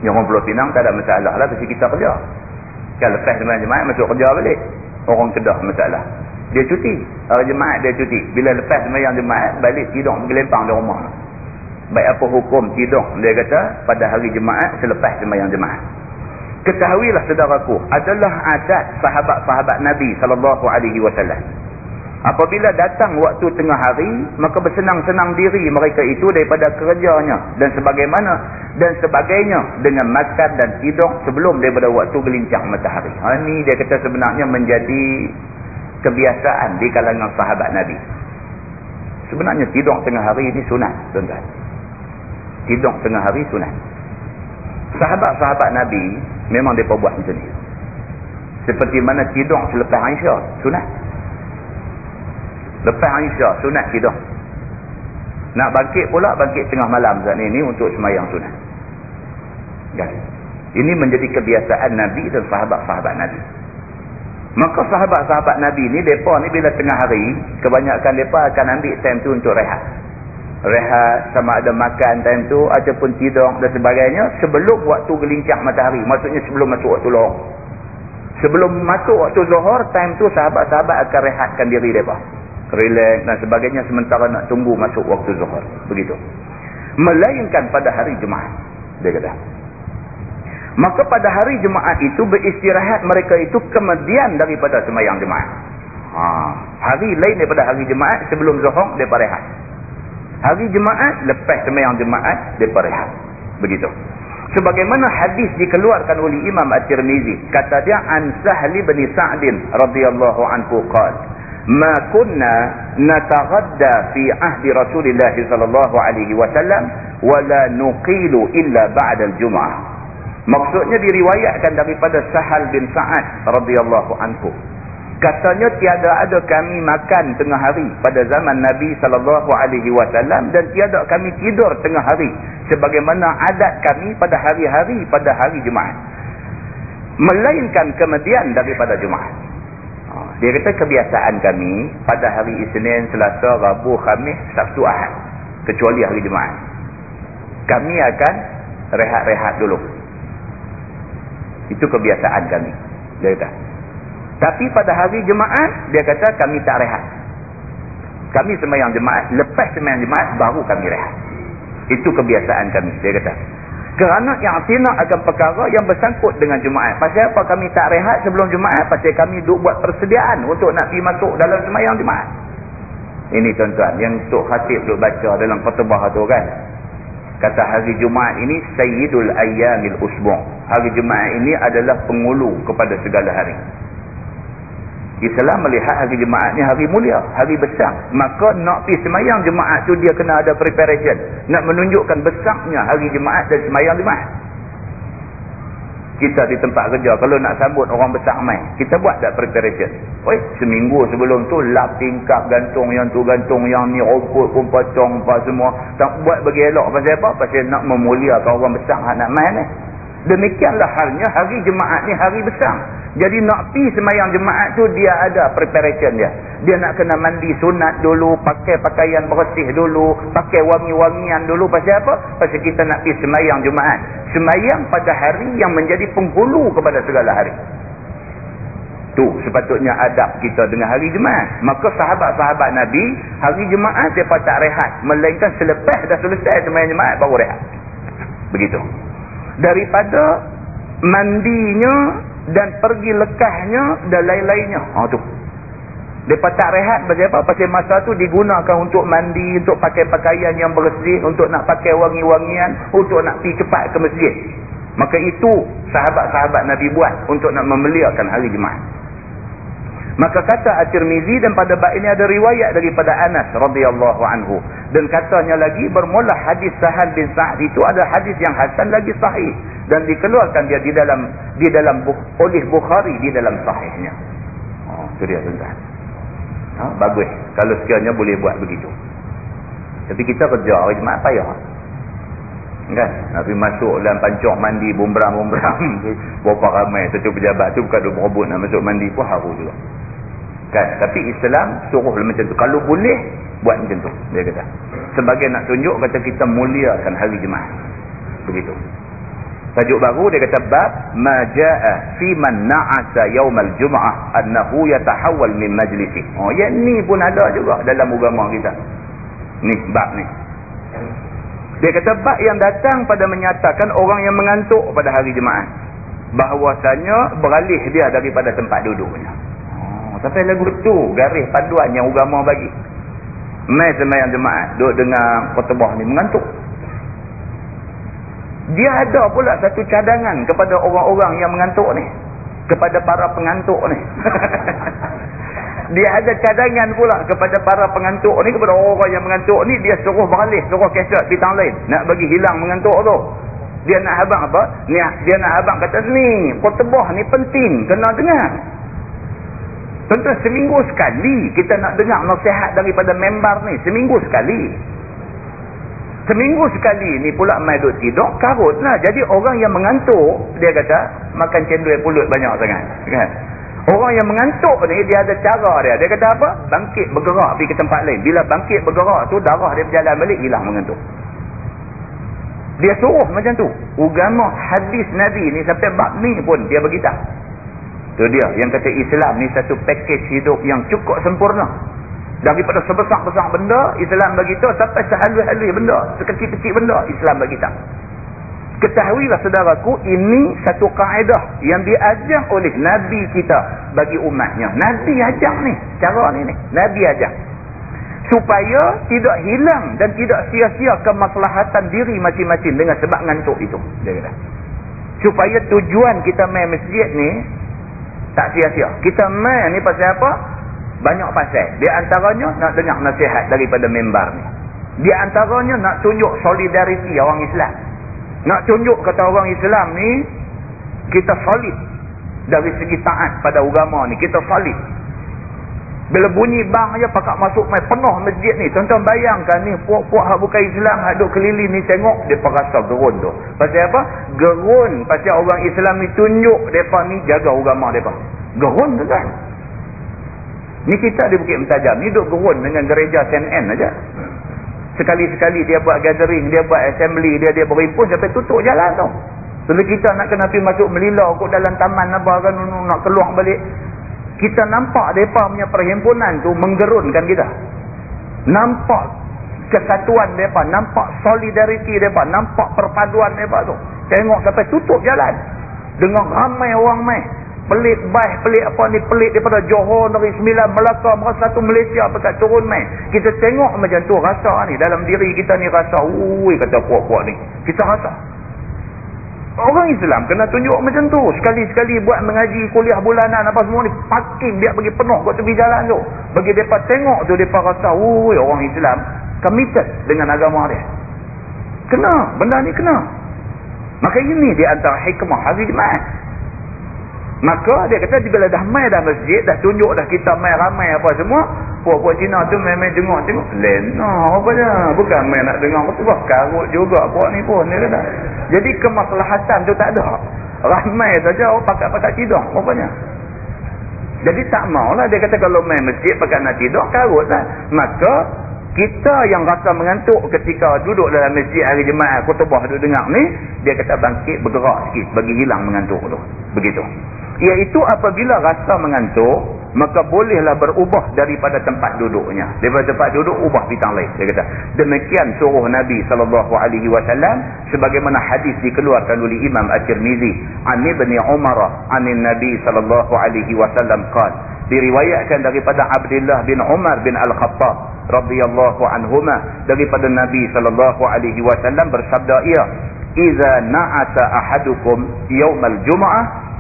Yang orang Pulau Pinang tak ada masalah lah kasi kita kerja kan lepas dengan jumaat masuk kerja balik. Orang kedah masalah. Dia cuti. Hari jumaat dia cuti. Bila lepas sembahyang jumaat balik tidur gelempang di rumah. Baik apa hukum tidur dia kata pada hari jumaat selepas sembahyang jumaat. Ketahuilah saudaraku adalah adat sahabat-sahabat Nabi sallallahu alaihi wasallam. Apabila datang waktu tengah hari, maka bersenang-senang diri mereka itu daripada kerjanya dan sebagaimana dan sebagainya dengan makan dan tidur sebelum daripada waktu gelincang matahari. Ha ni dia kata sebenarnya menjadi kebiasaan di kalangan sahabat Nabi. Sebenarnya tidur tengah hari ini sunat, tuan-tuan. Tidur tengah hari sunat. Sahabat-sahabat Nabi memang mereka buat macam ni. Seperti mana tidur selepas Aisyah, sunat. Lepas Aisyah, sunat tidur. Nak bangkit pula, bangkit tengah malam saat ini untuk semayang sunat. Kan? Ini menjadi kebiasaan Nabi dan sahabat-sahabat Nabi. Maka sahabat-sahabat Nabi ni, mereka ni bila tengah hari, kebanyakan mereka akan ambil time tu untuk rehat. rehat sama ada makan time tu ataupun tidur dan sebagainya sebelum waktu gelincang matahari maksudnya sebelum masuk waktu lohor sebelum masuk waktu lohor time tu sahabat-sahabat akan rehatkan diri mereka relax dan sebagainya sementara nak tunggu masuk waktu zuhur begitu melainkan pada hari Jumaat dia kata maka pada hari Jumaat itu beristirahat mereka itu kemudian daripada semayang Jumaat ha. hari lain daripada hari Jumaat sebelum zuhur mereka rehat Hari Jumaat, lepas semayang Jumaat, mereka rehat. Begitu. Sebagaimana hadis dikeluarkan oleh Imam At-Tirmizi. Kata dia, An Sahli bin Sa'din radhiyallahu anhu qal. Ma kunna nataghadda fi ahdi Rasulullah sallallahu alaihi wasallam wala nuqilu illa ba'da al-jum'ah. Maksudnya diriwayatkan daripada Sahal bin Sa'ad radhiyallahu anhu. Katanya tiada ada kami makan tengah hari pada zaman Nabi sallallahu alaihi wasallam dan tiada kami tidur tengah hari sebagaimana adat kami pada hari-hari pada hari Jumaat. Melainkan kemudian daripada Jumaat. Dia kata kebiasaan kami pada hari Isnin, Selasa, Rabu, Khamis, Sabtu, Ahad. Kecuali hari Jumaat. Kami akan rehat-rehat dulu. Itu kebiasaan kami. Dia kata. Tapi pada hari jemaat, dia kata kami tak rehat. Kami semayang jemaat, lepas semayang jemaat, baru kami rehat. Itu kebiasaan kami, dia kata. Kerana yang tina akan perkara yang bersangkut dengan jemaat. Pasal apa kami tak rehat sebelum jemaat? Pasal kami duk buat persediaan untuk nak pergi masuk dalam semayang jemaat. Ini tuan-tuan, yang Tok Khatib duk baca dalam khutbah tu kan. Kata hari Jumaat ini Sayyidul Ayyamil Usbu' Hari Jumaat ini adalah pengulu kepada segala hari. Islam melihat hari jemaat ni hari mulia, hari besar. Maka nak pergi semayang jemaat tu dia kena ada preparation. Nak menunjukkan besarnya hari jemaat dan semayang jemaat. Kita di tempat kerja, kalau nak sambut orang besar main, kita buat tak preparation? Oi, seminggu sebelum tu lap tingkap gantung yang tu gantung yang ni rumput pun potong apa semua. Tak buat bagi elok pasal apa? Pasal nak memuliakan orang besar nak main ni. Demikianlah halnya hari jemaat ni hari besar. Jadi nak pi semayang jemaat tu dia ada preparation dia. Dia nak kena mandi sunat dulu, pakai pakaian bersih dulu, pakai wangi-wangian dulu. Pasal apa? Pasal kita nak pi semayang jemaat. Semayang pada hari yang menjadi penghulu kepada segala hari. Tu sepatutnya adab kita dengan hari jemaat. Maka sahabat-sahabat Nabi, hari jemaat mereka tak rehat. Melainkan selepas dah selesai semayang jemaat baru rehat. Begitu. Daripada mandinya dan pergi lekahnya dan lain-lainnya. Ha tu. Depa tak rehat pasal apa? Pasal masa tu digunakan untuk mandi, untuk pakai pakaian yang bersih, untuk nak pakai wangi-wangian, untuk nak pergi cepat ke masjid. Maka itu sahabat-sahabat Nabi buat untuk nak memeliakan hari Jumaat. Maka kata At-Tirmizi dan pada bab ini ada riwayat daripada Anas radhiyallahu anhu dan katanya lagi bermula hadis Sahal bin Sa'd itu ada hadis yang hasan lagi sahih dan dikeluarkan dia di dalam di dalam oleh Bukhari di dalam sahihnya. Oh, itu dia tuan. Ha, bagus kalau sekiranya boleh buat begitu. Tapi kita kerja hari Jumaat payah. Kan? Pergi masuk dalam pancok mandi bumbram-bumbram. Berapa ramai satu pejabat tu bukan duk berebut nak masuk mandi pun haru juga. Kan? Tapi Islam suruh macam tu. Kalau boleh, buat macam tu. Dia kata. Sebagai nak tunjuk kata kita muliakan hari Jumaat. Begitu. Tajuk baru dia kata bab ma jaa fi man na'asa yaumal jum'ah annahu yatahawwal min majlisi. Oh yang ni pun ada juga dalam agama kita. Ni bab ni. Dia kata bab yang datang pada menyatakan orang yang mengantuk pada hari Jumaat bahawasanya beralih dia daripada tempat duduknya. Sampai lagu tu garis panduan yang agama bagi. Mai sembahyang Jumaat duduk dengar khutbah ni mengantuk. Dia ada pula satu cadangan kepada orang-orang yang mengantuk ni. Kepada para pengantuk ni. Dia ada cadangan pula kepada para pengantuk ni kepada orang yang mengantuk ni dia suruh beralih suruh keset bintang lain. Nak bagi hilang mengantuk tu. Dia nak abang apa? Dia nak abang kata ni khutbah ni penting kena dengar tentu seminggu sekali kita nak dengar nasihat daripada member ni seminggu sekali Seminggu sekali ni pula mai duduk tidur, karut lah. Jadi orang yang mengantuk, dia kata, makan cendol pulut banyak sangat. Kan? Orang yang mengantuk ni dia ada cara dia. Dia kata apa? Bangkit bergerak pergi ke tempat lain. Bila bangkit bergerak tu darah dia berjalan balik hilang mengantuk. Dia suruh macam tu. Ugama hadis Nabi ni sampai bab ni pun dia beritahu. Tu dia yang kata Islam ni satu package hidup yang cukup sempurna. Daripada sebesar-besar benda Islam bagi tahu sampai sehalus-halus benda, sekecil-kecil benda Islam bagi tahu. Ketahuilah saudaraku, ini satu kaedah yang diajar oleh Nabi kita bagi umatnya. Nabi ajar ni, cara ni ni. Nabi ajar. Supaya tidak hilang dan tidak sia-sia kemaslahatan diri masing-masing dengan sebab ngantuk itu. Dia kata. Supaya tujuan kita main masjid ni, tak sia-sia. Kita main ni pasal apa? Banyak pasal. Di antaranya nak dengar nasihat daripada member ni. Di antaranya nak tunjuk solidariti orang Islam. Nak tunjuk kata orang Islam ni kita solid dari segi taat pada agama ni kita solid. Bila bunyi bang aja pakak masuk mai penuh masjid ni. Tuan-tuan bayangkan ni puak-puak hak bukan Islam hak duk keliling ni tengok depa rasa gerun tu. Pasal apa? Gerun pasal orang Islam ni tunjuk depa ni jaga agama depa. Gerun tu kan. Ni kita di Bukit Mentajam ni duk gerun dengan gereja CNN aja. Sekali-sekali dia buat gathering, dia buat assembly, dia dia berimpun sampai tutup jalan tu. Bila kita nak kena pergi masuk melilau kot dalam taman apa kan nak keluar balik. Kita nampak mereka punya perhimpunan tu menggerunkan kita. Nampak kesatuan mereka, nampak solidariti mereka, nampak perpaduan mereka tu. Tengok sampai tutup jalan. Dengan ramai orang main pelik baik pelik apa ni pelik daripada Johor dari Sembilan Melaka satu Malaysia pekat turun main kita tengok macam tu rasa ni dalam diri kita ni rasa ui kata puak-puak ni kita rasa orang Islam kena tunjuk macam tu. Sekali-sekali buat mengaji kuliah bulanan apa semua ni parking biar bagi penuh kat tepi jalan tu. Bagi mereka tengok tu mereka rasa ui orang Islam committed dengan agama dia. Kena. Benda ni kena. Maka ini di antara hikmah hari Jumaat Maka dia kata bila dah mai dah masjid, dah tunjuk dah kita mai ramai apa semua, puak-puak Cina tu main-main tengok-tengok. Lena apa dia? Bukan main nak dengar khutbah, karut juga puak ni pun. Dia kata. Jadi kemaslahatan tu tak ada. Ramai saja oh, pakat-pakat tidur. Rupanya. Jadi tak maulah dia kata kalau main masjid pakai nak tidur, karut lah. Maka kita yang rasa mengantuk ketika duduk dalam masjid hari jemaah khutbah duduk dengar ni, dia kata bangkit bergerak sikit bagi hilang mengantuk tu. Begitu iaitu apabila rasa mengantuk maka bolehlah berubah daripada tempat duduknya. Daripada tempat duduk ubah bintang lain dia kata. Demikian suruh Nabi SAW sebagaimana hadis dikeluarkan oleh Imam At-Tirmizi. An ibni Umar an Nabi SAW qal diriwayatkan daripada Abdullah bin Umar bin Al-Khattab radhiyallahu anhuma daripada Nabi SAW bersabda ia iza na'ata ahadukum yawmal jum'ah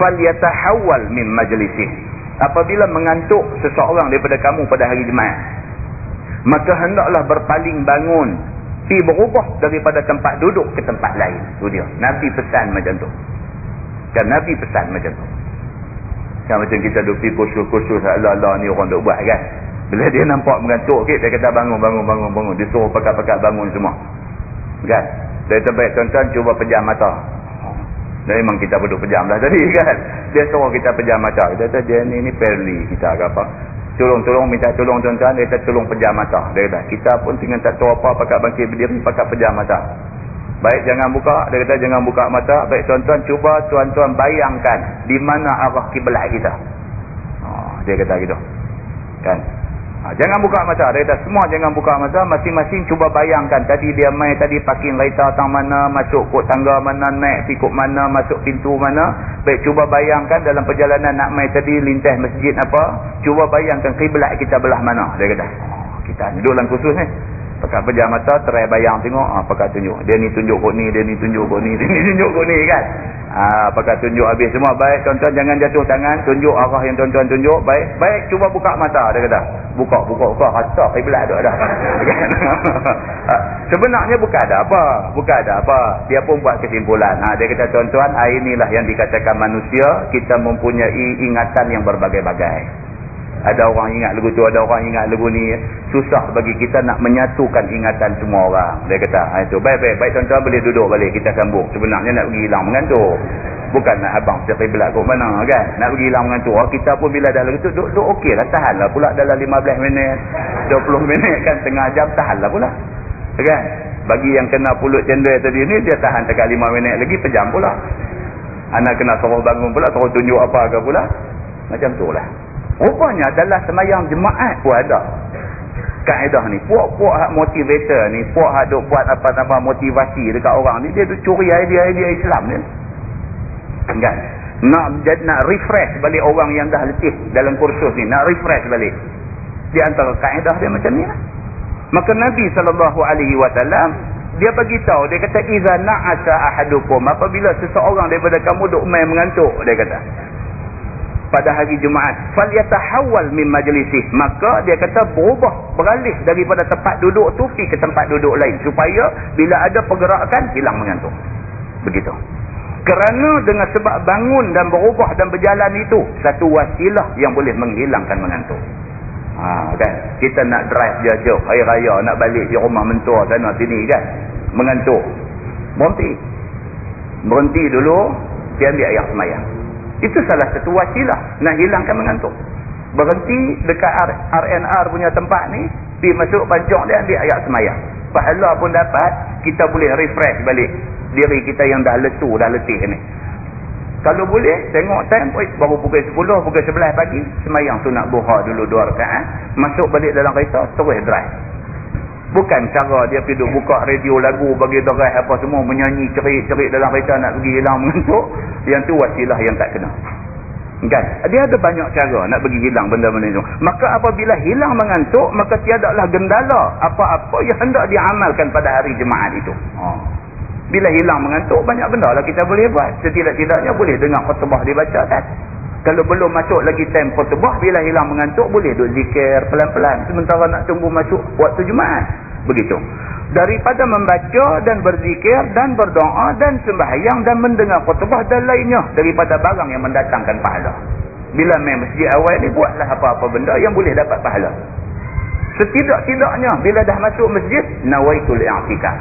falyatahawwal min majlisih. Apabila mengantuk seseorang daripada kamu pada hari Jumaat maka hendaklah berpaling bangun. Pi berubah daripada tempat duduk ke tempat lain. Tu dia. Nabi pesan macam tu. Kan nabi pesan macam tu. Kan macam kita duduk pi kursus-kursus ala-ala ni orang duk buat kan? Bila dia nampak mengantuk sikit dia kata bangun bangun bangun bangun. Dia suruh pakat-pakat bangun semua. Kan? Dia terbaik tuan-tuan cuba pejam mata dan memang kita perlu pejam lah tadi kan. Dia suruh kita pejam mata. Kita kata dia ni, ni perli kita ke apa. Tolong-tolong minta tolong tuan-tuan. Dia kata tolong pejam mata. Dia kata kita pun tinggal tak tahu apa pakat bangkit berdiri pakat pejam mata. Baik jangan buka. Dia kata jangan buka mata. Baik tuan-tuan cuba tuan-tuan bayangkan. Di mana arah kiblat kita. Oh, dia kata gitu. Kan. Ha, jangan buka mata. Dia kata semua jangan buka mata. Masing-masing cuba bayangkan. Tadi dia main tadi parking kereta tang mana. Masuk kot tangga mana. Naik pikuk mana. Masuk pintu mana. Baik cuba bayangkan dalam perjalanan nak main tadi. Lintas masjid apa. Cuba bayangkan kiblat kita belah mana. Dia kata. Oh, kita duduk dalam khusus ni. Pakat pejam mata. Terai bayang tengok. Ha, pakat tunjuk. Dia ni tunjuk kot ni. Dia ni tunjuk kot ni. Dia ni tunjuk kot ni kan. Ha, apakah tunjuk habis semua baik tuan-tuan jangan jatuh tangan tunjuk arah yang tuan-tuan tunjuk baik baik cuba buka mata dia kata buka buka buka rasa kiblat tu dah ha, sebenarnya bukan ada apa bukan ada apa dia pun buat kesimpulan ha, dia kata tuan-tuan inilah yang dikatakan manusia kita mempunyai ingatan yang berbagai-bagai ada orang ingat lagu tu, ada orang ingat lagu ni. Susah bagi kita nak menyatukan ingatan semua orang. Dia kata, ha, itu. Baik, baik, baik tuan-tuan boleh duduk balik. Kita sambung. Sebenarnya nak pergi hilang mengantuk. bukan nak abang cari belak kot mana kan nak pergi hilang mengantuk oh, kita pun bila dah lagu tu duk, duk okey lah tahan lah pula dalam 15 minit 20 minit kan tengah jam tahan lah pula kan bagi yang kena pulut cendol tadi ni dia tahan dekat 5 minit lagi pejam pula anak kena suruh bangun pula suruh tunjuk apa ke pula macam tu lah rupanya adalah semayang jemaat pun ada kaedah ni puak-puak hak motivator ni puak hak duk buat apa-apa motivasi dekat orang ni dia duk curi idea-idea Islam ni. Kan? Nak nak refresh balik orang yang dah letih dalam kursus ni nak refresh balik. Di antara kaedah dia macam ni lah. Maka Nabi SAW dia bagi tahu dia kata iza na'asa ahadukum apabila seseorang daripada kamu duk main mengantuk dia kata pada hari Jumaat falyatahawwal min majlisih. Maka dia kata berubah beralih daripada tempat duduk tu pergi ke tempat duduk lain. Supaya bila ada pergerakan hilang mengantuk. Begitu. Kerana dengan sebab bangun dan berubah dan berjalan itu satu wasilah yang boleh menghilangkan mengantuk. Ha, kan? Kita nak drive jauh-jauh hari raya nak balik di rumah mentua sana sini kan? Mengantuk. Berhenti. Berhenti dulu dia ambil air semayang itu salah satu wasilah nak hilangkan mengantuk. Berhenti dekat RNR punya tempat ni, pergi masuk pancong dia ambil ayat semayang. Pahala pun dapat, kita boleh refresh balik diri kita yang dah lesu, dah letih ni. Kalau boleh, tengok time, oi, baru pukul 10, pukul 11 pagi, semayang tu nak buha dulu dua rakaat, masuk balik dalam kereta, terus drive. Bukan cara dia pergi buka radio lagu bagi derai apa semua menyanyi cerit-cerit dalam kereta nak pergi hilang mengantuk. Yang tu wasilah yang tak kena. Kan? Dia ada banyak cara nak pergi hilang benda-benda itu. Maka apabila hilang mengantuk, maka tiadalah gendala apa-apa yang hendak diamalkan pada hari jemaat itu. Ha. Bila hilang mengantuk, banyak benda lah kita boleh buat. Setidak-tidaknya boleh dengar khutbah dibaca kan. Kalau belum masuk lagi time khutbah, bila hilang mengantuk, boleh duduk zikir pelan-pelan. Sementara nak tunggu masuk waktu Jumaat. Begitu. Daripada membaca dan berzikir dan berdoa dan sembahyang dan mendengar khutbah dan lainnya. Daripada barang yang mendatangkan pahala. Bila main masjid awal ni, buatlah apa-apa benda yang boleh dapat pahala. Setidak-tidaknya, bila dah masuk masjid, nawaitul i'tikaf.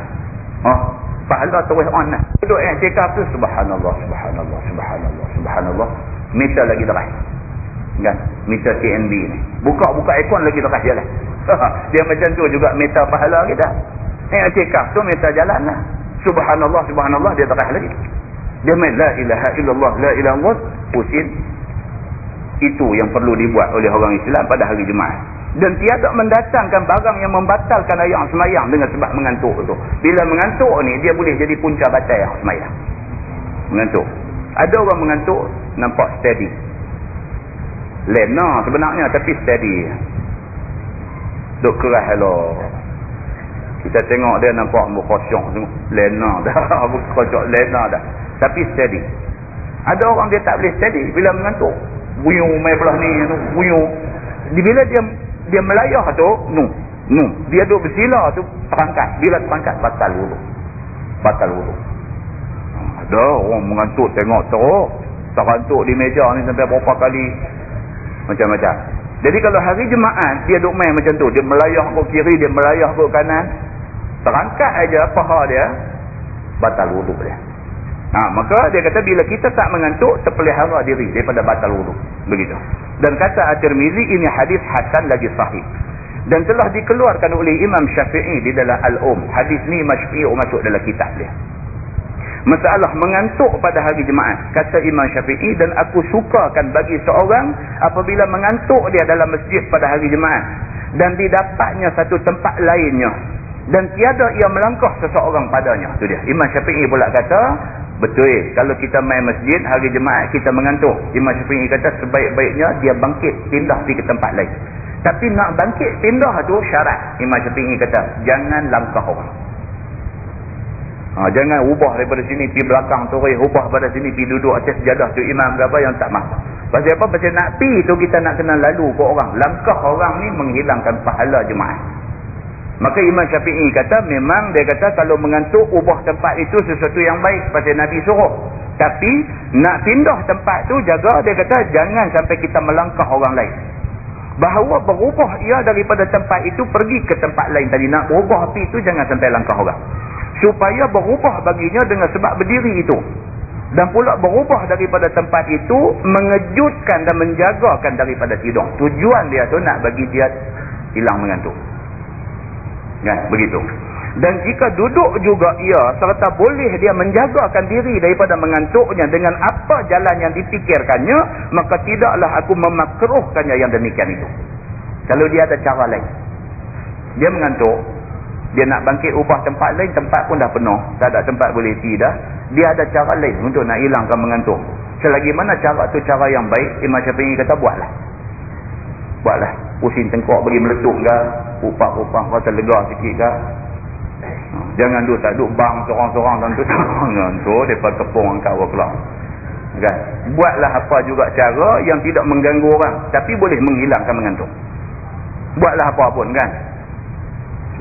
Oh, pahala terus on lah. Duduk i'tikaf tu, subhanallah, subhanallah, subhanallah, subhanallah meter lagi deras kan meter TNB ni. Buka-buka aircon lagi deras jalan dia macam tu juga meter pahala kita eh cekap tu meter jalan lah. Subhanallah subhanallah dia deras lagi. Dia main la ilaha illallah la ilaha illallah. Pusing. Itu yang perlu dibuat oleh orang Islam pada hari Jumaat. Dan tiada mendatangkan barang yang membatalkan ayat semayang dengan sebab mengantuk tu. Bila mengantuk ni dia boleh jadi punca batal ayat semayang. Mengantuk. Ada orang mengantuk nampak steady. Lena sebenarnya tapi steady. Duk keras hello. Kita tengok dia nampak semua. Lena dah. Mukhosyong lena dah. Tapi steady. Ada orang dia tak boleh steady bila mengantuk. Buyung main belah ni. Buyung. Bila dia dia melayah tu. No. No. Dia duduk bersila tu. Terangkat. Bila terangkat batal dulu. Batal dulu. Ada orang mengantuk tengok teruk. Terantuk di meja ni sampai berapa kali. Macam-macam. Jadi kalau hari jemaat dia duk main macam tu. Dia melayah ke kiri, dia melayah ke kanan. Terangkat aja paha dia. Batal wuduk dia. Ha, maka dia kata bila kita tak mengantuk, terpelihara diri daripada batal wuduk. Begitu. Dan kata At-Tirmizi ini hadis hasan lagi sahih. Dan telah dikeluarkan oleh Imam Syafi'i di dalam Al-Um. Hadis ni Imam Syafi'i masuk dalam kitab dia masalah mengantuk pada hari jemaat kata Imam Syafi'i dan aku sukakan bagi seorang apabila mengantuk dia dalam masjid pada hari jemaat dan didapatnya satu tempat lainnya. Dan tiada ia melangkah seseorang padanya. Tu dia. Imam Syafi'i pula kata betul. Kalau kita main masjid hari jemaat kita mengantuk. Imam Syafi'i kata sebaik-baiknya dia bangkit pindah pergi ke tempat lain. Tapi nak bangkit pindah tu syarat. Imam Syafi'i kata jangan langkah orang Ha, jangan ubah daripada sini pergi belakang tu, ubah pada sini pergi duduk atas sejadah tu imam ke apa yang tak mahu. Pasal apa? Pasal nak pi tu kita nak kena lalu ke orang. Langkah orang ni menghilangkan pahala jemaah. Maka Imam Syafi'i kata memang dia kata kalau mengantuk ubah tempat itu sesuatu yang baik pasal Nabi suruh. Tapi nak pindah tempat tu jaga dia kata jangan sampai kita melangkah orang lain. Bahawa berubah ia daripada tempat itu pergi ke tempat lain tadi. Nak berubah api itu jangan sampai langkah orang supaya berubah baginya dengan sebab berdiri itu. Dan pula berubah daripada tempat itu mengejutkan dan menjagakan daripada tidur. Tujuan dia tu nak bagi dia hilang mengantuk. Kan? Begitu. Dan jika duduk juga ia serta boleh dia menjagakan diri daripada mengantuknya dengan apa jalan yang dipikirkannya maka tidaklah aku memakruhkannya yang demikian itu. Kalau dia ada cara lain. Dia mengantuk dia nak bangkit ubah tempat lain tempat pun dah penuh. Tak ada tempat boleh pergi dah. Dia ada cara lain untuk nak hilangkan mengantuk. Selagi mana cara tu cara yang baik Imam Syafi'i kata buatlah. Buatlah. Pusing tengkok bagi meletup ke upah-upah kau terlega sikit ke. Jangan duduk tak duduk bang seorang-seorang dan tu mereka kepung angkat awak keluar kan? buatlah apa juga cara yang tidak mengganggu orang tapi boleh menghilangkan mengantuk. Buatlah apa pun kan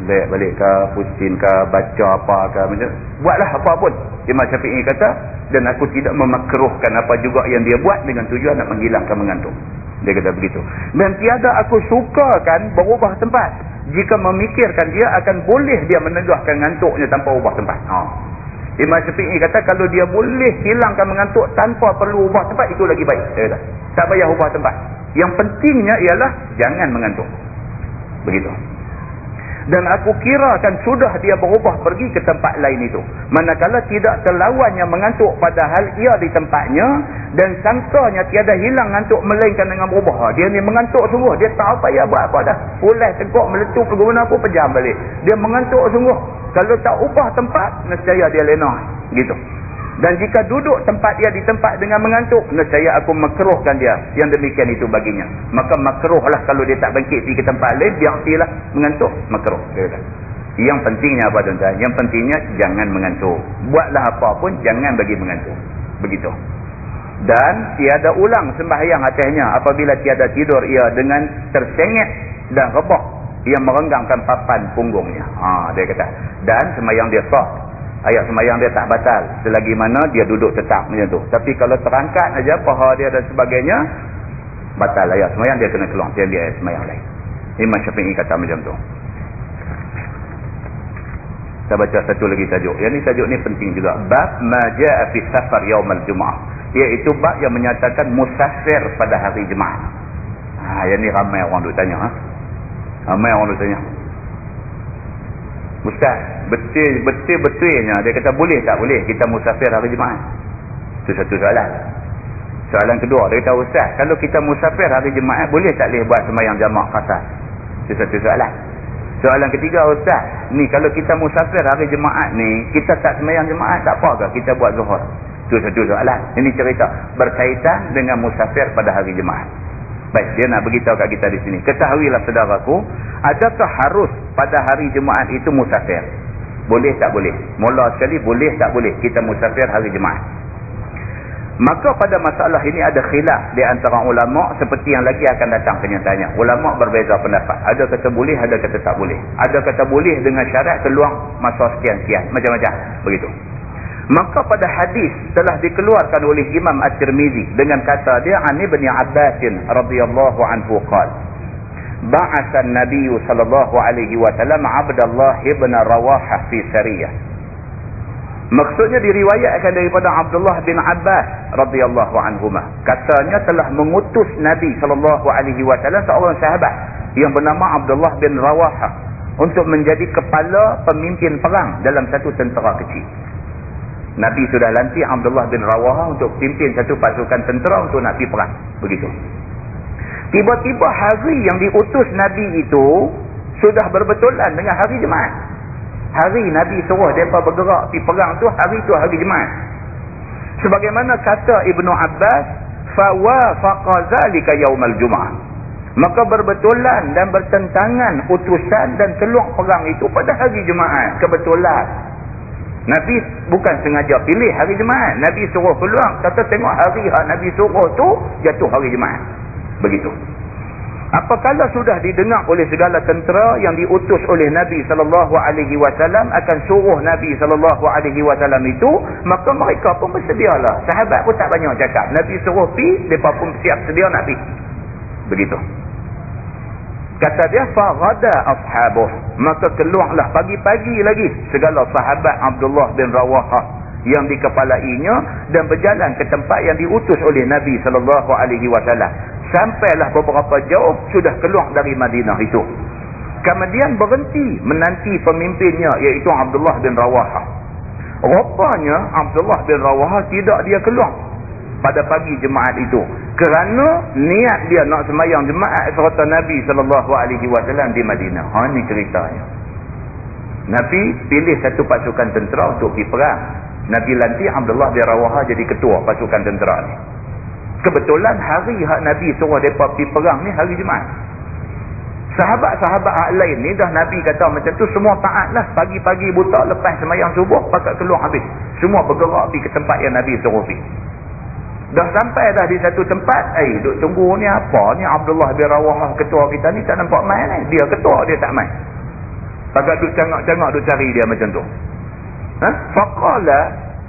sebaik balik ke pusing ke baca apa ke macam buatlah apa pun Imam Syafi'i kata dan aku tidak memakruhkan apa juga yang dia buat dengan tujuan nak menghilangkan mengantuk. Dia kata begitu. Dan tiada aku sukakan berubah tempat. Jika memikirkan dia akan boleh dia menegahkan ngantuknya tanpa ubah tempat. Ha. Imam Syafi'i kata kalau dia boleh hilangkan mengantuk tanpa perlu ubah tempat itu lagi baik. Dia kata tak payah ubah tempat. Yang pentingnya ialah jangan mengantuk. Begitu dan aku kira akan sudah dia berubah pergi ke tempat lain itu. Manakala tidak terlawan yang mengantuk padahal ia di tempatnya dan sangkanya tiada hilang ngantuk melainkan dengan berubah. Dia ni mengantuk sungguh. Dia tak payah buat apa dah. Pulai tengkok meletup ke mana pun pejam balik. Dia mengantuk sungguh. Kalau tak ubah tempat nescaya dia lena gitu dan jika duduk tempat dia di tempat dengan mengantuk, nescaya aku makruhkan dia. Yang demikian itu baginya. Maka makruhlah kalau dia tak bangkit pergi ke tempat lain, biar lah mengantuk, makruh. Yang pentingnya apa tuan-tuan? Yang pentingnya jangan mengantuk. Buatlah apa pun, jangan bagi mengantuk. Begitu. Dan tiada ulang sembahyang atasnya apabila tiada tidur ia dengan tersengit dan rebah yang merenggangkan papan punggungnya. Ha, dia kata. Dan sembahyang dia sah ayat semayang dia tak batal. Selagi mana dia duduk tetap macam tu. Tapi kalau terangkat aja paha dia dan sebagainya batal. Ayat semayang dia kena keluar. Dia ambil ayat semayang lain. Imam Syafi'i kata macam tu. Kita baca satu lagi tajuk. Yang ni tajuk ni penting juga. Bab maja'a fi safar yaumal jum'ah iaitu bab yang menyatakan musafir pada hari jemaah ha, yang ni ramai orang duk tanya ha? ramai orang duk tanya Ustaz, betul betul betulnya dia kata boleh tak boleh kita musafir hari Jumaat. Itu satu soalan. Soalan kedua, dia kata Ustaz, kalau kita musafir hari Jumaat boleh tak boleh buat sembahyang jamak kasar? Itu satu soalan. Soalan ketiga Ustaz, ni kalau kita musafir hari Jumaat ni, kita tak sembahyang Jumaat tak apa ke kita buat Zuhur? Itu satu soalan. Ini cerita berkaitan dengan musafir pada hari Jumaat. Baik, dia nak beritahu kat kita di sini. Ketahuilah saudaraku, adakah harus pada hari Jumaat itu musafir? Boleh tak boleh? Mula sekali boleh tak boleh kita musafir hari Jumaat? Maka pada masalah ini ada khilaf di antara ulama seperti yang lagi akan datang kenyataannya. Ulama berbeza pendapat. Ada kata boleh, ada kata tak boleh. Ada kata boleh dengan syarat keluar masa sekian-sekian. Macam-macam. Begitu. Maka pada hadis telah dikeluarkan oleh Imam At-Tirmizi dengan kata dia Ani bin Abbas radhiyallahu anhu qala Ba'atha an-nabiy sallallahu alaihi wasallam Abdullah ibn Rawahah fi sariyah. Maksudnya diriwayatkan daripada Abdullah bin Abbas radhiyallahu anhuma. Katanya telah mengutus Nabi sallallahu alaihi wasallam seorang sahabat yang bernama Abdullah bin Rawahah untuk menjadi kepala pemimpin perang dalam satu tentera kecil Nabi sudah lantik Abdullah bin Rawaha untuk pimpin satu pasukan tentera untuk nak pergi perang. Begitu. Tiba-tiba hari yang diutus Nabi itu sudah berbetulan dengan hari Jumaat. Hari Nabi suruh mereka bergerak pergi perang tu hari itu hari Jumaat. Sebagaimana kata Ibnu Abbas, فَوَافَقَ ذَلِكَ yaumal jumaat. Maka berbetulan dan bertentangan utusan dan keluar perang itu pada hari Jumaat. Kebetulan. Nabi bukan sengaja pilih hari Jumaat. Nabi suruh keluar. Kata tengok hari yang Nabi suruh tu jatuh hari Jumaat. Begitu. Apakala sudah didengar oleh segala tentera yang diutus oleh Nabi SAW akan suruh Nabi SAW itu, maka mereka pun bersedialah. Sahabat pun tak banyak cakap. Nabi suruh pi, mereka pun siap sedia nak pi. Begitu. Kata dia, Fahada ashabuh. Maka keluarlah pagi-pagi lagi segala sahabat Abdullah bin Rawaha yang dikepalainya dan berjalan ke tempat yang diutus oleh Nabi SAW. Sampailah beberapa jauh sudah keluar dari Madinah itu. Kemudian berhenti menanti pemimpinnya iaitu Abdullah bin Rawaha. Rupanya Abdullah bin Rawaha tidak dia keluar pada pagi jemaat itu kerana niat dia nak semayang jemaat serta Nabi sallallahu alaihi wasallam di Madinah. Ha ni ceritanya. Nabi pilih satu pasukan tentera untuk pergi perang. Nabi lantik Abdullah bin Rawaha jadi ketua pasukan tentera ni. Kebetulan hari hak Nabi suruh depa pergi perang ni hari Jumaat. Sahabat-sahabat hak lain ni dah Nabi kata macam tu semua taat lah. Pagi-pagi buta lepas semayang subuh pakat keluar habis. Semua bergerak pergi ke tempat yang Nabi suruh pergi. Dah sampai dah di satu tempat. Eh duk tunggu ni apa? Ni Abdullah bin Rawaha ketua kita ni tak nampak main ni. Dia ketua dia tak main. Pakat duk cangak-cangak duk cari dia macam tu. Ha? Faqala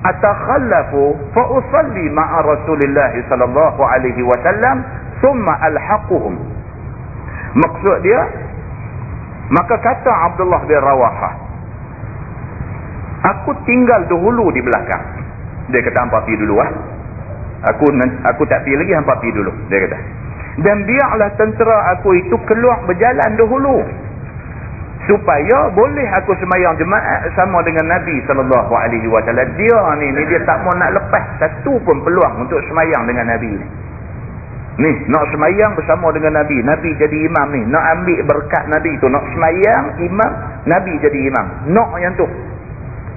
atakhallafu fa usalli ma'a Rasulillah sallallahu alaihi wasallam thumma alhaquhum. Maksud dia maka kata Abdullah bin Rawaha Aku tinggal dahulu di belakang. Dia kata hampa pergi dulu ah. Aku aku tak pergi lagi hampa pergi dulu. Dia kata. Dan biarlah tentera aku itu keluar berjalan dahulu. Supaya boleh aku semayang jemaat sama dengan Nabi wasallam. Dia ni ni dia tak mau nak lepas satu pun peluang untuk semayang dengan Nabi ni. Ni nak semayang bersama dengan Nabi. Nabi jadi imam ni. Nak ambil berkat Nabi tu nak semayang imam Nabi jadi imam. Nak yang tu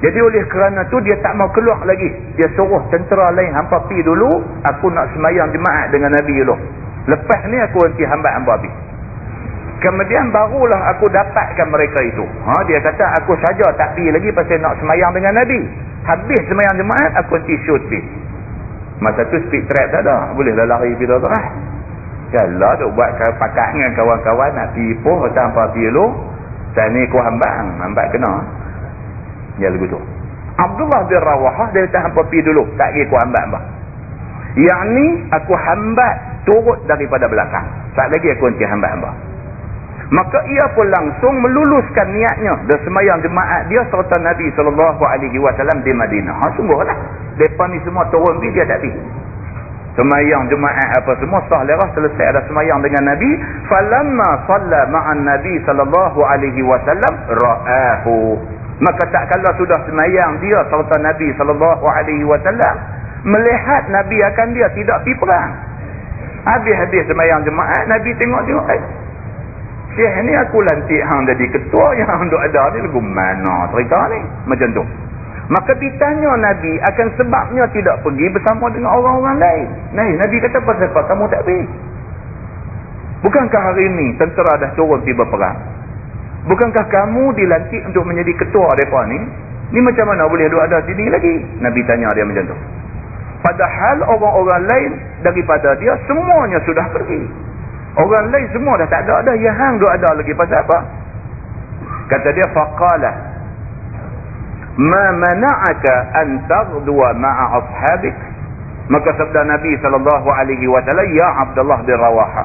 jadi oleh kerana tu dia tak mau keluar lagi dia suruh tentera lain hampa pi dulu aku nak semayang jemaat dengan Nabi dulu lepas ni aku nanti hamba hamba habis Kemudian barulah aku dapatkan mereka itu. Ha, dia kata aku saja tak pergi lagi pasal nak semayang dengan Nabi. Habis semayang jemaat aku nanti shoot pergi. Masa tu speed trap tak ada. Bolehlah lari pergi terah. Kalau tu buat pakat dengan kawan-kawan nak pergi pun tanpa pergi lu. Saya ni aku hambang. Hambat kena. Ya lagu tu. Abdullah bin Rawahah dia kata hampa pergi dulu. Tak pergi aku hambat. Yang ni aku hambat turut daripada belakang. Tak lagi aku nanti hambat-hambat maka ia pun langsung meluluskan niatnya dan semayang jemaat dia serta Nabi SAW di Madinah ha, sungguhlah mereka ni semua turun pergi dia tak pergi semayang jemaat apa semua sah lerah selesai ada semayang dengan Nabi falamma salla ma'an Nabi SAW ra'ahu maka tak kala sudah semayang dia serta Nabi SAW melihat Nabi akan dia tidak pergi perang. Habis-habis semayang jemaat Nabi tengok-tengok eh Syekh ni aku lantik hang jadi ketua yang hang duk ada ni. Lagu mana cerita ni? Macam tu. Maka ditanya Nabi akan sebabnya tidak pergi bersama dengan orang-orang lain. Nah, Nabi kata pasal apa kamu tak pergi? Bukankah hari ini tentera dah turun pergi berperang bukankah kamu dilantik untuk menjadi ketua mereka ni ni macam mana boleh duk ada sini lagi Nabi tanya dia macam tu padahal orang-orang lain daripada dia semuanya sudah pergi Orang lain semua dah tak ada dah. Yang hang duk ada lagi pasal apa? Kata dia faqala ma mana'aka an taghdwa ma'a ashabik? Maka sabda Nabi sallallahu alaihi wasallam ya Abdullah bin Rawaha.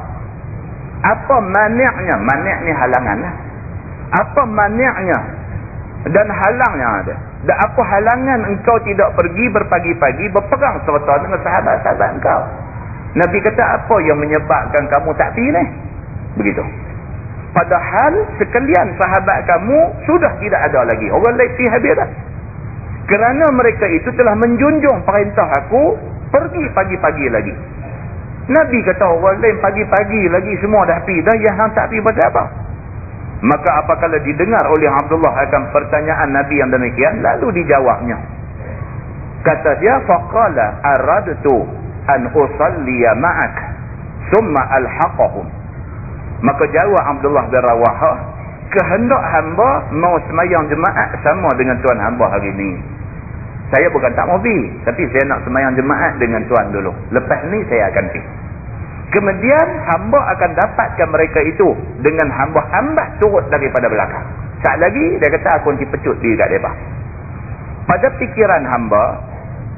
Apa mani'nya? Mani' ni halangan lah. Apa mani'nya? Dan halangnya ada. Dan apa halangan engkau tidak pergi berpagi-pagi berperang serta dengan sahabat-sahabat engkau? Nabi kata apa yang menyebabkan kamu tak pergi ni? Begitu. Padahal sekalian sahabat kamu sudah tidak ada lagi. Orang lain pergi habis dah. Kerana mereka itu telah menjunjung perintah aku pergi pagi-pagi lagi. Nabi kata orang lain pagi-pagi lagi semua dah pergi dah. Yang hang tak pergi pasal apa? Maka apakala didengar oleh Abdullah akan pertanyaan Nabi yang demikian. Lalu dijawabnya. Kata dia, faqala aradtu an usalliya ma'ak summa alhaqahum maka jawab Abdullah bin Rawaha kehendak hamba mau semayang jemaat sama dengan tuan hamba hari ini saya bukan tak mau pergi tapi saya nak semayang jemaat dengan tuan dulu lepas ni saya akan pergi kemudian hamba akan dapatkan mereka itu dengan hamba-hamba turut daripada belakang. Tak lagi dia kata aku nanti pecut diri kat mereka pada fikiran hamba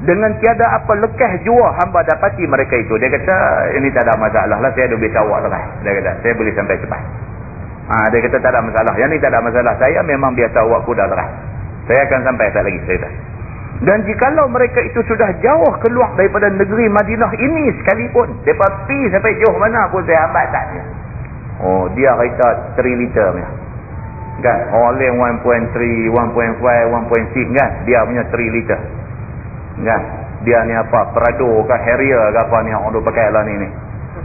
dengan tiada apa lekah jua hamba dapati mereka itu dia kata ini tak ada masalah lah saya ada bisa awak lah dia kata saya boleh sampai cepat. Ha, dia kata tak ada masalah. Yang ni tak ada masalah. Saya memang biasa awak kuda lah saya akan sampai tak lagi saya Dan jikalau mereka itu sudah jauh keluar daripada negeri Madinah ini sekalipun. Mereka pergi sampai jauh mana pun saya hambat tak. Oh, dia kereta 3 liter punya. Kan? Orang lain 1.3, 1.5, 1.6 kan? Dia punya 3 liter. Kan? Dia ni apa? Prado ke Harrier ke apa ni orang tu pakai lah ni ni.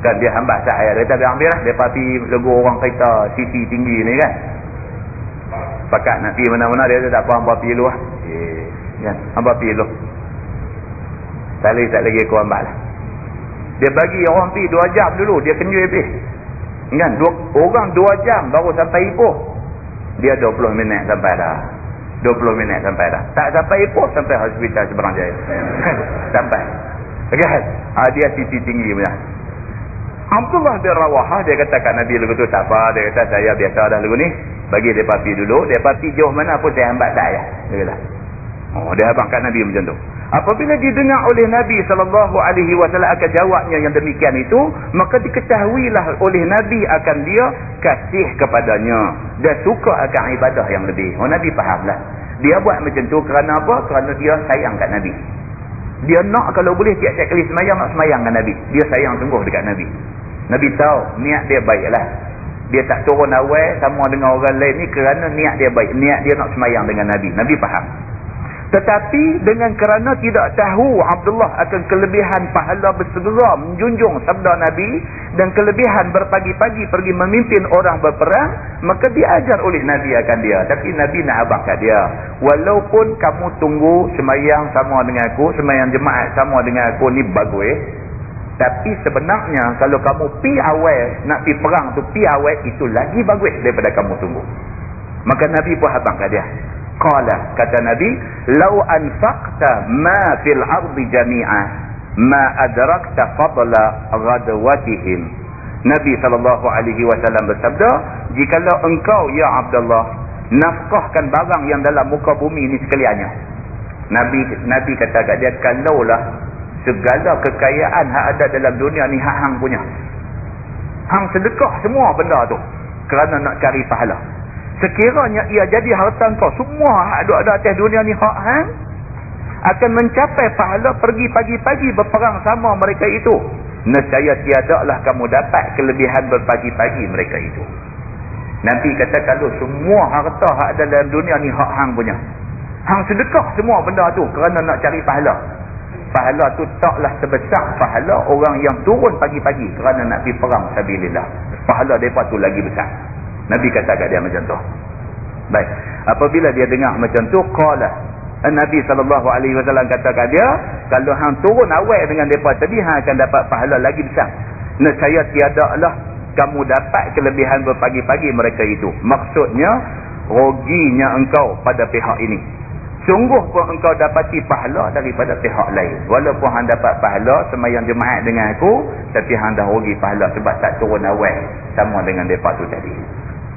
Kan dia hambat saya. Dia tak ambil lah. Dia pergi lego orang kereta sisi tinggi ni kan? Pakat nak pergi mana-mana dia tak apa hampa pergi luar. Eh, kan? Hampa pergi luar. Tak lagi tak lagi aku hambat lah. Dia bagi orang pergi 2 jam dulu. Dia kenyui pergi. Kan? Dua, orang 2 jam baru sampai Ipoh. Dia 20 minit sampai dah. 20 minit sampai dah. Tak sampai Ipoh sampai hospital seberang jaya. sampai. Kan? Ha, dia sisi tinggi punya. Abdullah bin Rawahah dia kata kat Nabi lagu tu tak apa. Dia kata saya biasa dah lagu ni. Bagi dia papi dulu. Dia papi jauh mana pun saya hambat tak ya. Dia kata. Oh, dia abang kat Nabi macam tu. Apabila didengar oleh Nabi SAW akan jawabnya yang demikian itu, maka diketahuilah oleh Nabi akan dia kasih kepadanya. Dan suka akan ibadah yang lebih. Oh, Nabi fahamlah. Dia buat macam tu kerana apa? Kerana dia sayang kat Nabi. Dia nak kalau boleh tiap-tiap kali semayang nak semayang dengan Nabi. Dia sayang sungguh dekat Nabi. Nabi tahu niat dia baiklah. Dia tak turun awal sama dengan orang lain ni kerana niat dia baik. Niat dia nak semayang dengan Nabi. Nabi faham. Tetapi dengan kerana tidak tahu Abdullah akan kelebihan pahala bersegera menjunjung sabda Nabi dan kelebihan berpagi-pagi pergi memimpin orang berperang, maka diajar oleh Nabi akan dia. Tapi Nabi nak abang kat dia. Walaupun kamu tunggu semayang sama dengan aku, semayang jemaat sama dengan aku ni bagus. Tapi sebenarnya kalau kamu pi awal nak pi perang tu pi awal itu lagi bagus daripada kamu tunggu. Maka Nabi pun abang kat dia. Qala kata Nabi, "Lau anfaqta ma fil ardi jami'a ma adrakta fadla ghadwatihim." Nabi sallallahu alaihi wasallam bersabda, "Jikalau engkau ya Abdullah nafkahkan barang yang dalam muka bumi ini sekaliannya." Nabi Nabi kata kat dia, "Kalaulah segala kekayaan yang ada dalam dunia ni hak hang punya. Hang sedekah semua benda tu kerana nak cari pahala." Sekiranya ia jadi harta kau semua ada ada atas dunia ni hak hang akan mencapai pahala pergi pagi-pagi berperang sama mereka itu. Nescaya tiadalah kamu dapat kelebihan berpagi-pagi mereka itu. Nanti kata kalau semua harta hak ada dalam dunia ni hak hang punya. Hang sedekah semua benda tu kerana nak cari pahala. Pahala tu taklah sebesar pahala orang yang turun pagi-pagi kerana nak pergi perang sabilillah. Pahala mereka tu lagi besar Nabi kata kat dia macam tu. Baik. Apabila dia dengar macam tu, qala Nabi wasallam kata kat dia, kalau hang turun awal dengan depa tadi hang akan dapat pahala lagi besar. Nescaya tiadalah kamu dapat kelebihan berpagi-pagi mereka itu. Maksudnya ruginya engkau pada pihak ini. Sungguh pun engkau dapati pahala daripada pihak lain. Walaupun hang dapat pahala semayang jemaat dengan aku, tapi hang dah rugi pahala sebab tak turun awal sama dengan depa tu tadi.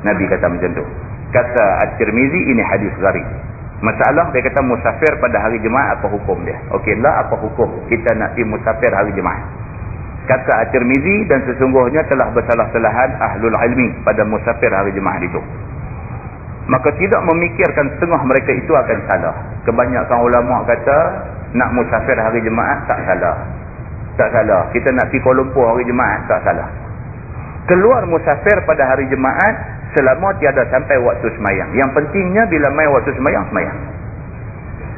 Nabi kata macam tu. Kata At-Tirmizi ini hadis gharib. Masalah dia kata musafir pada hari Jumaat apa hukum dia? Okeylah apa hukum kita nak pergi musafir hari Jumaat? Kata At-Tirmizi dan sesungguhnya telah bersalah-salahan ahlul ilmi pada musafir hari Jumaat itu. Maka tidak memikirkan setengah mereka itu akan salah. Kebanyakan ulama kata nak musafir hari Jumaat tak salah. Tak salah. Kita nak pergi Kuala Lumpur hari Jumaat tak salah. Keluar musafir pada hari Jumaat selama tiada sampai waktu semayang. Yang pentingnya bila mai waktu semayang, semayang.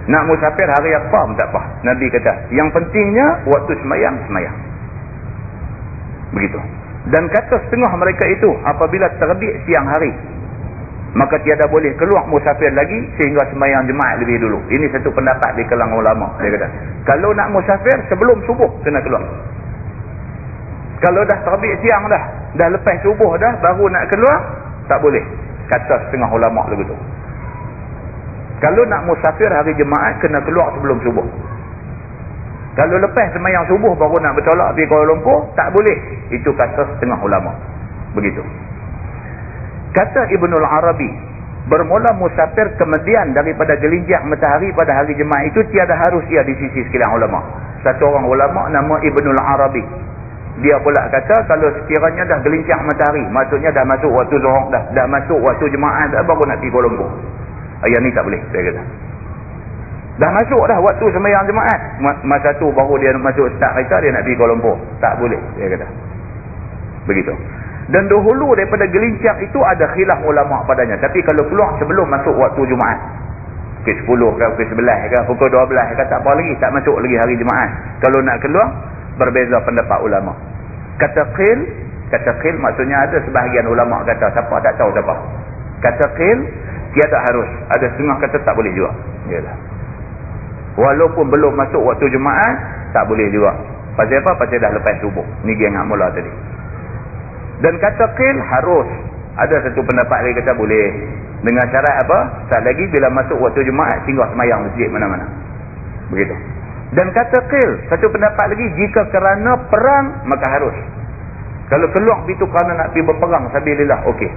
Nak musafir hari apa pun tak apa. Nabi kata, yang pentingnya waktu semayang, semayang. Begitu. Dan kata setengah mereka itu, apabila terbit siang hari, maka tiada boleh keluar musafir lagi sehingga semayang jemaat lebih dulu. Ini satu pendapat di kalangan ulama. Dia kata, kalau nak musafir sebelum subuh, kena keluar. Kalau dah terbit siang dah, dah lepas subuh dah, baru nak keluar, tak boleh. Kata setengah ulama' lagu tu. Kalau nak musafir hari jemaat, kena keluar sebelum subuh. Kalau lepas semayang subuh baru nak bertolak pergi Kuala Lumpur, tak boleh. Itu kata setengah ulama' Begitu. Kata Ibn Al-Arabi, bermula musafir kemudian daripada gelincir matahari pada hari jemaat itu tiada harus ia di sisi sekalian ulama'. Satu orang ulama' nama Ibn Al-Arabi dia pula kata kalau sekiranya dah gelincang matahari maksudnya dah masuk waktu zuhur dah dah masuk waktu jemaah dah baru nak pergi Lumpur ayat ni tak boleh dia kata Dah masuk dah waktu sembahyang jemaat. Masa tu baru dia masuk start kereta dia nak pergi Lumpur. Tak boleh dia kata. Begitu. Dan dahulu daripada gelincang itu ada khilaf ulama padanya. Tapi kalau keluar sebelum masuk waktu Jumaat. Pukul 10 ke pukul 11 ke pukul 12 ke tak apa lagi. Tak masuk lagi hari Jumaat. Kalau nak keluar berbeza pendapat ulama. Kata qil. Kata qil maksudnya ada sebahagian ulama kata. Siapa tak tahu siapa. Kata qil. Tiada harus. Ada setengah kata tak boleh juga. Yalah. Walaupun belum masuk waktu Jumaat, tak boleh juga. Pasal apa? Pasal dah lepas subuh. Ni geng hak mula tadi. Dan kata kil harus. Ada satu pendapat lagi kata boleh. Dengan syarat apa? Tak lagi bila masuk waktu Jumaat, singgah semayang masjid mana-mana. Begitu. Dan kata kil, satu pendapat lagi, jika kerana perang, maka harus. Kalau keluar itu kerana nak pergi berperang, sabilillah, okey.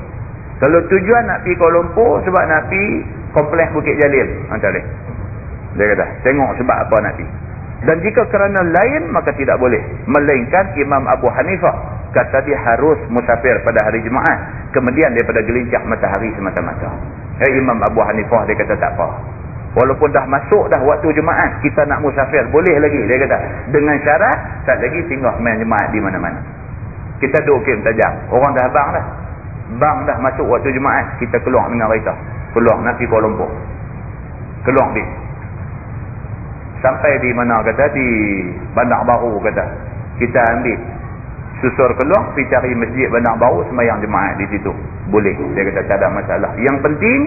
Kalau tujuan nak pergi Kuala Lumpur, sebab nak pergi kompleks Bukit Jalil, hantar ha, dia kata, tengok sebab apa nanti. Dan jika kerana lain, maka tidak boleh. Melainkan Imam Abu Hanifah kata dia harus musafir pada hari Jumaat. Kemudian daripada gelincah matahari semata-mata. Hey, Imam Abu Hanifah dia kata tak apa. Walaupun dah masuk dah waktu Jumaat, kita nak musafir. Boleh lagi, dia kata. Dengan syarat, tak lagi tinggal main Jumaat di mana-mana. Kita duduk kim tajam. Orang dah bang dah. Bang dah masuk waktu Jumaat, kita keluar dengan kereta. Keluar nak pergi Kuala Lumpur. Keluar dia. Sampai di mana kata di Bandar Baru kata. Kita ambil susur keluar pergi cari masjid Bandar Baru semayang jemaat di situ. Boleh. Dia kata tak ada masalah. Yang penting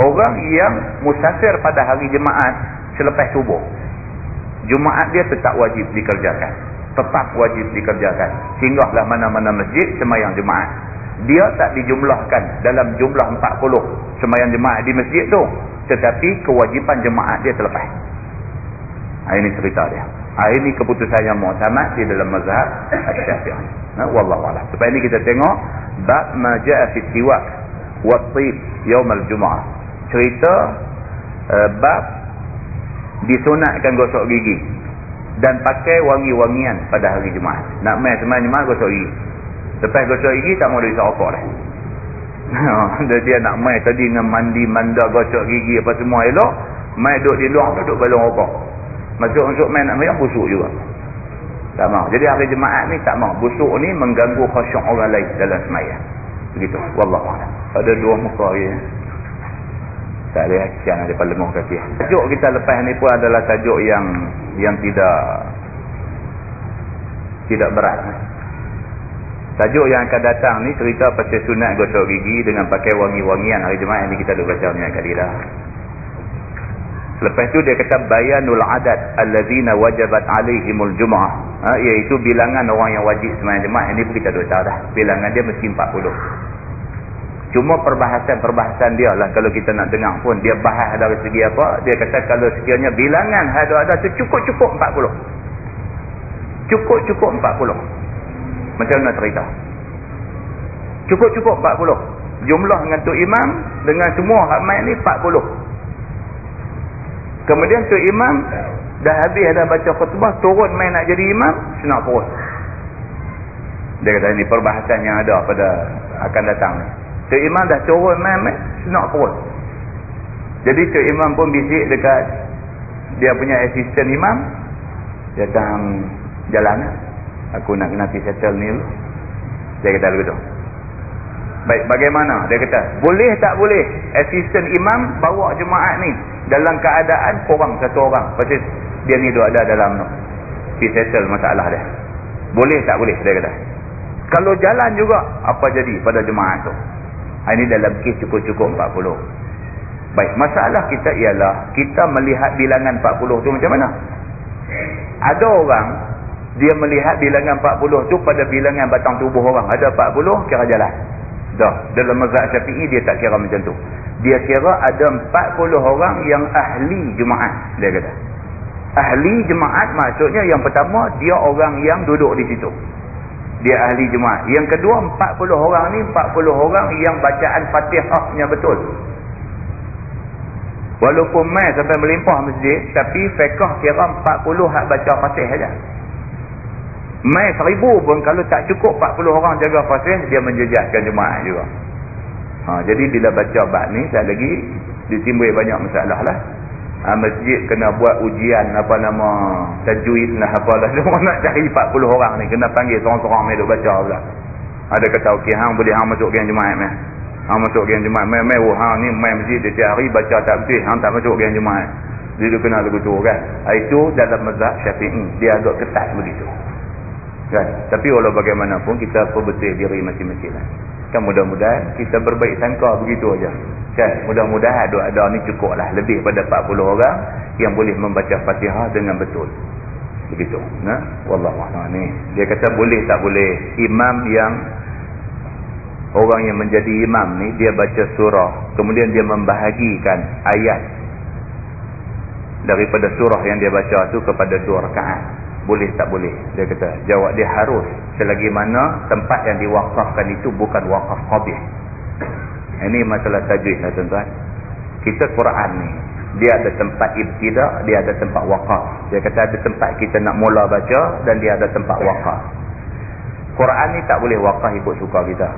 orang yang musafir pada hari jemaat selepas subuh. Jumaat dia tetap wajib dikerjakan. Tetap wajib dikerjakan. Singgahlah mana-mana masjid semayang jemaat. Dia tak dijumlahkan dalam jumlah 40 semayang jemaat di masjid tu. Tetapi kewajipan jemaat dia terlepas. Ha, ini cerita dia. Ha, ini keputusan yang mu'tamad di dalam mazhab Asy-Syafi'i. Ha, wallahu a'lam. Supaya ini kita tengok bab ma ja'a fi siwak wa tib yaum al-jum'ah. Cerita uh, bab disunatkan gosok gigi dan pakai wangi-wangian pada hari Jumaat. Nak mai semalam Jumaat gosok gigi. Lepas gosok gigi tak mau risau rokok dah. dia, dia nak mai tadi dengan mandi, manda, gosok gigi apa semua elok. Mai duduk di luar duduk balong rokok. Masuk-masuk main nak mayang busuk juga. Tak mau. Jadi hari jemaat ni tak mau. Busuk ni mengganggu khusyuk orang lain dalam semayang. Begitu. Wallahualam. Ada dua muka. Ya. Tak ada action ada pada lemah kaki. Tajuk kita lepas ni pun adalah tajuk yang yang tidak tidak berat. Tajuk yang akan datang ni cerita pasal sunat gosok gigi dengan pakai wangi-wangian hari jemaat ni kita dah baca banyak kali dah. Lepas tu dia kata bayanul adat allazina wajabat alaihimul jumu'ah. Ha, iaitu bilangan orang yang wajib sembahyang jemaah ini pun kita dah tahu dah. Bilangan dia mesti 40. Cuma perbahasan-perbahasan dia lah kalau kita nak dengar pun dia bahas dari segi apa? Dia kata kalau sekiranya bilangan ada-ada tu cukup-cukup 40. Cukup-cukup 40. Macam mana cerita? Cukup-cukup 40. Jumlah dengan tu imam dengan semua ramai ni 40. Kemudian tu imam dah habis dah baca khutbah turun main nak jadi imam senak perut. Dia kata ini perbahasan yang ada pada akan datang. Tu imam dah turun main, main senak perut. Jadi tu imam pun bisik dekat dia punya asisten imam. Datang jalan aku nak kena pergi settle ni dia kata begitu baik bagaimana? Dia kata boleh tak boleh asisten imam bawa jemaat ni dalam keadaan kurang satu orang? Pasal dia ni ada dalam he settle masalah dia. Boleh tak boleh? Dia kata. Kalau jalan juga apa jadi pada jemaah tu ini dalam kes cukup-cukup 40 baik masalah kita ialah kita melihat bilangan 40 tu macam mana? Ada orang dia melihat bilangan 40 tu pada bilangan batang tubuh orang. Ada 40 kira jalan. Dah dalam mazhab syafi'i dia tak kira macam tu. Dia kira ada 40 orang yang ahli jemaat dia kata. Ahli jemaat maksudnya yang pertama dia orang yang duduk di situ dia ahli jemaat yang kedua 40 orang ni 40 orang yang bacaan fatihahnya betul. Walaupun mai sampai melimpah masjid tapi fiqah kira 40 hak baca fatih saja. Mai seribu pun kalau tak cukup 40 orang jaga fatih dia menjejaskan jemaat juga. Ha, jadi bila baca bab ni, saya lagi ditimbul banyak masalah lah. Ha, masjid kena buat ujian apa nama tajwid lah apalah semua nak cari 40 orang ni kena panggil seorang-seorang mai duk baca pula. Ada kata okey hang boleh hang masuk geng jemaah meh. Hang masuk geng jemaah meh meh oh, hang ni mai masjid dia tiap hari baca tak betul hang tak masuk geng jemaah dia tu kena lagu tu kan? Ha, itu dalam mazhab syafi'i. Dia agak ketat begitu. Kan? Tapi walau bagaimanapun kita perbetul diri masing-masing lah kan mudah-mudahan kita berbaik sangka begitu aja. Kan mudah-mudahan doa-doa ni cukup lah lebih pada 40 orang yang boleh membaca fatihah dengan betul. Begitu. Nah wallahualam ni dia kata boleh tak boleh. Imam yang orang yang menjadi imam ni dia baca surah. Kemudian dia membahagikan ayat daripada surah yang dia baca tu kepada dua rakaat boleh tak boleh. Dia kata jawab dia harus. Selagi mana tempat yang diwakafkan itu bukan wakaf qabih ini masalah tajwid lah tuan-tuan. Kita Quran ni dia ada tempat ibtidak dia ada tempat wakaf. Dia kata ada tempat kita nak mula baca dan dia ada tempat wakaf. Quran ni tak boleh wakaf ikut suka kita.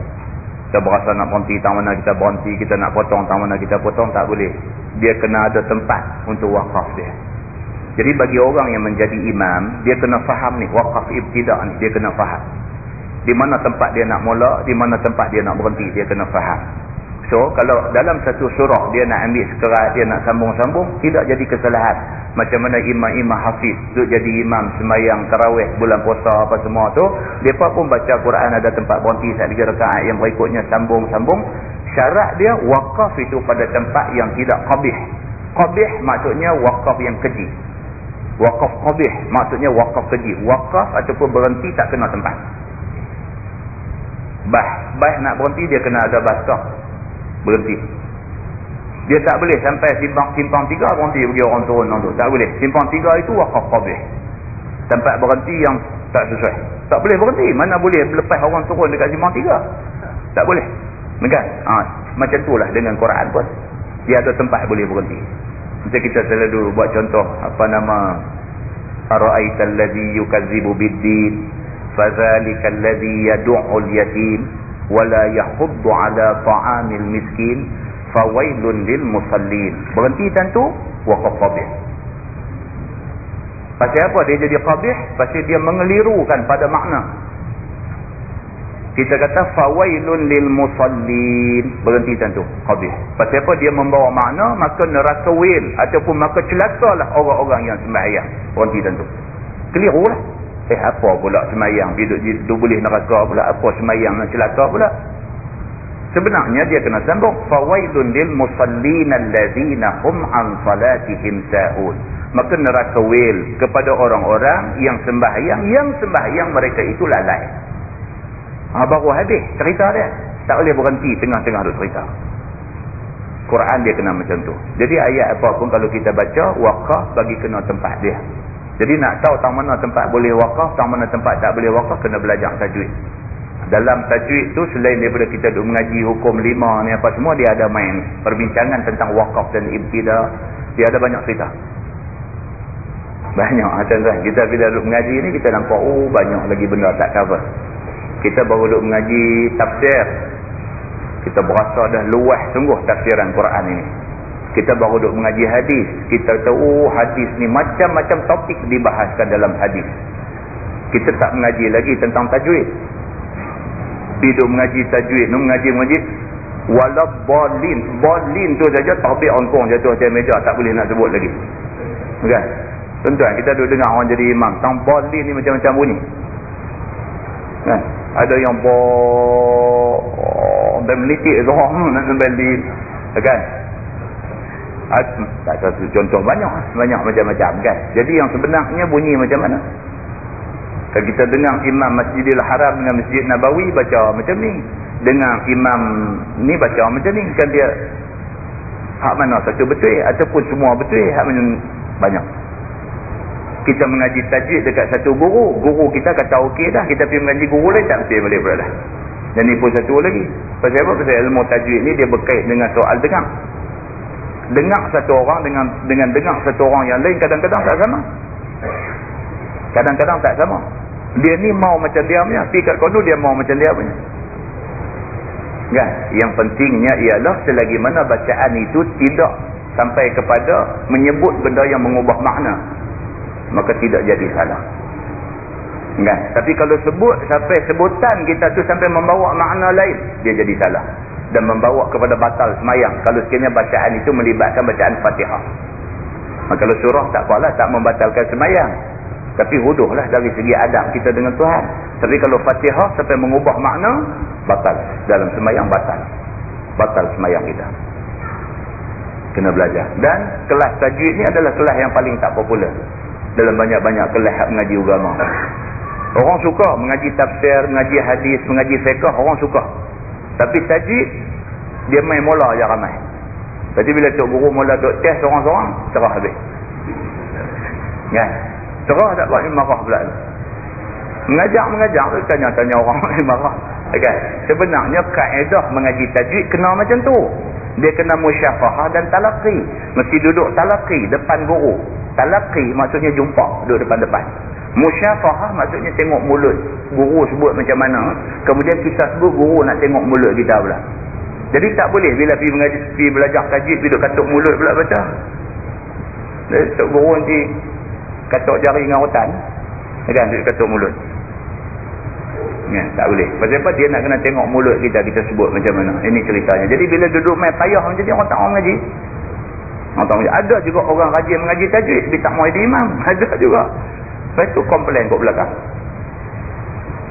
Kita berasa nak berhenti tak mana kita berhenti kita nak potong tak mana kita potong tak boleh. Dia kena ada tempat untuk wakaf dia jadi bagi orang yang menjadi imam, dia kena faham ni, waqaf ibtidak ni, dia kena faham. Di mana tempat dia nak mula, di mana tempat dia nak berhenti, dia kena faham. So, kalau dalam satu surah dia nak ambil sekerat, dia nak sambung-sambung, tidak jadi kesalahan. Macam mana imam-imam hafiz, tu jadi imam semayang tarawih, bulan puasa apa semua tu, mereka pun baca Quran ada tempat berhenti saat tiga rekaat yang berikutnya sambung-sambung. Syarat dia, waqaf itu pada tempat yang tidak qabih. Qabih maksudnya waqaf yang keji. Wakaf qabih maksudnya wakaf keji. Wakaf ataupun berhenti tak kena tempat. Bah, bah nak berhenti dia kena ada basah. Berhenti. Dia tak boleh sampai simpang simpang tiga berhenti bagi orang turun untuk. Tak boleh. Simpang tiga itu wakaf qabih. Tempat berhenti yang tak sesuai. Tak boleh berhenti. Mana boleh lepas orang turun dekat simpang tiga. Tak boleh. Ha, macam itulah dengan Quran pun. Dia ada tempat boleh berhenti. Macam kita selalu buat contoh apa nama ara'aital ladzi yukazzibu bid-din fadzalikal ladzi yad'ul yatim wala yahuddu ala ta'amil miskin fawailun lil musallin. Berhenti tentu waqaf qabih. Pasal apa dia jadi qabih? Pasal dia mengelirukan pada makna kita kata fawailun lil musallin berhenti tentu habis. Pasal apa? Dia membawa makna maka neraka wil ataupun maka celakalah orang-orang yang sembahyang berhenti tentu keliru lah eh apa pula sembahyang hidup tu boleh neraka pula. Apa sembahyang nak celaka pula? Sebenarnya dia kena sambung. Fawailun lil musallin allazina hum an salatihim sahun maka neraka wil kepada orang-orang yang sembahyang yang sembahyang mereka itu lalai ha, baru habis cerita dia. Tak boleh berhenti tengah-tengah duk cerita. Quran dia kena macam tu. Jadi ayat apa pun kalau kita baca wakaf bagi kena tempat dia. Jadi nak tahu tang mana tempat boleh wakaf tang mana tempat tak boleh wakaf kena belajar tajwid. Dalam tajwid tu selain daripada kita duk mengaji hukum lima ni apa semua dia ada main perbincangan tentang wakaf dan ibtidah dia ada banyak cerita. Banyak tuan-tuan kita bila duk mengaji ni kita nampak oh banyak lagi benda tak cover kita baru duduk mengaji tafsir. Kita berasa dah luas sungguh tafsiran Quran ini. Kita baru duduk mengaji hadis. Kita tahu oh, hadis ni macam-macam topik dibahaskan dalam hadis. Kita tak mengaji lagi tentang tajwid. Duduk mengaji tajwid nu mengaji-mengaji wala bolin bolin tu saja topik ongkong jatuh atas meja tak boleh nak sebut lagi. Kan tuan-tuan kita duduk dengar orang jadi imam. Tentang bolin ni macam-macam bunyi kan? Ada yang bo dan menitik zuhur hmm, nak kembali kan? Tak satu contoh banyak banyak macam-macam kan? Jadi yang sebenarnya bunyi macam mana? Kalau kita dengar imam masjidil haram dengan masjid nabawi baca macam ni. Dengar imam ni baca macam ni. Kan dia hak mana satu betul ataupun semua betul hak mana? Banyak kita mengaji tajwid dekat satu guru guru kita kata okey dah kita pergi mengaji guru lain tak mesti boleh pula dah. Dan ni pun satu lagi. Pasal apa? pasal ilmu tajwid ni dia berkait dengan soal dengar. Dengar satu orang dengan dengan dengar satu orang yang lain kadang-kadang tak sama. Kadang-kadang tak sama. Dia ni mau macam dia punya pergi kat kono dia mau macam dia punya. Kan? Yang pentingnya ialah selagi mana bacaan itu tidak sampai kepada menyebut benda yang mengubah makna maka tidak jadi salah. Kan tapi kalau sebut sampai sebutan kita tu sampai membawa makna lain dia jadi salah. Dan membawa kepada batal semayang. Kalau sekiranya bacaan itu melibatkan bacaan fatihah. Maka kalau surah tak apalah tak membatalkan semayang. Tapi huduhlah dari segi adab kita dengan Tuhan. Tapi kalau fatihah sampai mengubah makna batal. Dalam semayang batal. Batal semayang kita. Kena belajar. Dan kelas tajwid ni adalah kelas yang paling tak popular dalam banyak-banyak kelas mengaji agama. Orang suka mengaji tafsir mengaji hadis mengaji fiqah orang suka. Tapi tajwid dia main mula je ramai. Jadi bila tok guru mula tok test seorang-seorang cerah habis. Kan cerah tak buat marah pula. Mengajar-mengajar tanya-tanya orang marah. Okay. sebenarnya kaedah mengaji tajwid kena macam tu dia kena musyafahah dan talaqi. Mesti duduk talaqi depan guru. Talaqi maksudnya jumpa duduk depan-depan. Musyafahah maksudnya tengok mulut. Guru sebut macam mana kemudian kita sebut guru nak tengok mulut kita pula. Jadi tak boleh bila pergi mengaji pergi belajar tajwid duduk katuk mulut pula baca. Jadi tok guru nanti katuk jari dengan rotan kan duduk katuk mulut Ya, tak boleh. Pasal apa? Dia nak kena tengok mulut kita, kita sebut macam mana. Ini ceritanya. Jadi bila duduk main payah macam ni, orang tak orang mengaji. Orang tak mengaji. Ada juga orang rajin mengaji tajwid, tapi tak mau jadi imam. Ada juga. Lepas tu komplain kat belakang.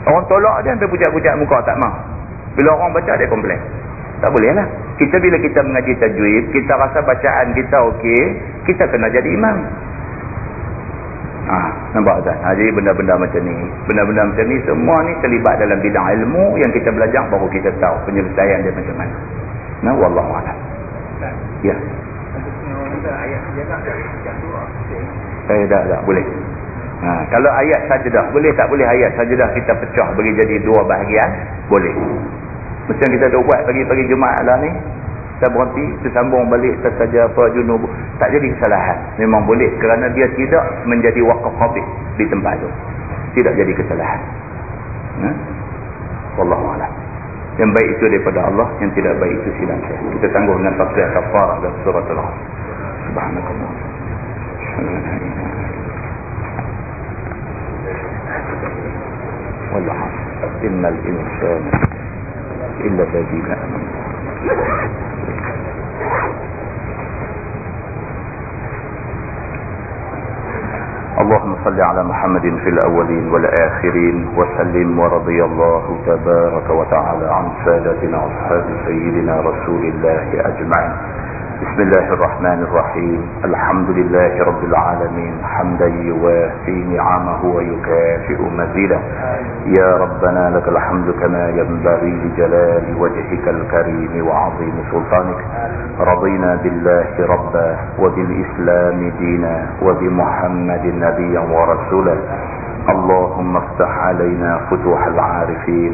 Orang tolak dia, sampai pucat-pucat muka, tak mau. Bila orang baca, dia komplain. Tak boleh lah. Kita bila kita mengaji tajwid, kita rasa bacaan kita okey, kita kena jadi imam. Ha, nampak tak? Ha, jadi benda-benda macam ni. Benda-benda macam ni semua ni terlibat dalam bidang ilmu yang kita belajar baru kita tahu penyelesaian dia macam mana. Nah, wallahu a'lam. Ya. Eh, dah, dah, boleh. Ha, kalau ayat sajadah, boleh tak boleh ayat sajadah kita pecah bagi jadi dua bahagian? Boleh. Macam kita dah buat pagi-pagi Jumaat lah ni kita berhenti tersambung balik tersaja apa junub tak jadi kesalahan. Memang boleh kerana dia tidak menjadi wakaf khabib di tempat itu tidak jadi kesalahan. Ha? Wallahualam yang baik itu daripada Allah yang tidak baik itu silap saya. Kita tangguh dengan tafsir kafar dan surat Allah subhanakallah Wallahualam innal insana illa ladina اللهم صل على محمد في الأولين والآخرين وسلم ورضي الله تبارك وتعالى عن سادتنا أصحاب سيدنا رسول الله أجمعين. بسم الله الرحمن الرحيم. الحمد لله رب العالمين. حمدا يوافي نعمه ويكافئ مزيدا يا ربنا لك الحمد كما ينبغي لجلال وجهك الكريم وعظيم سلطانك. رضينا بالله ربا وبالإسلام دينا وبمحمد نبيا ورسولا. اللهم افتح علينا فتوح العارفين.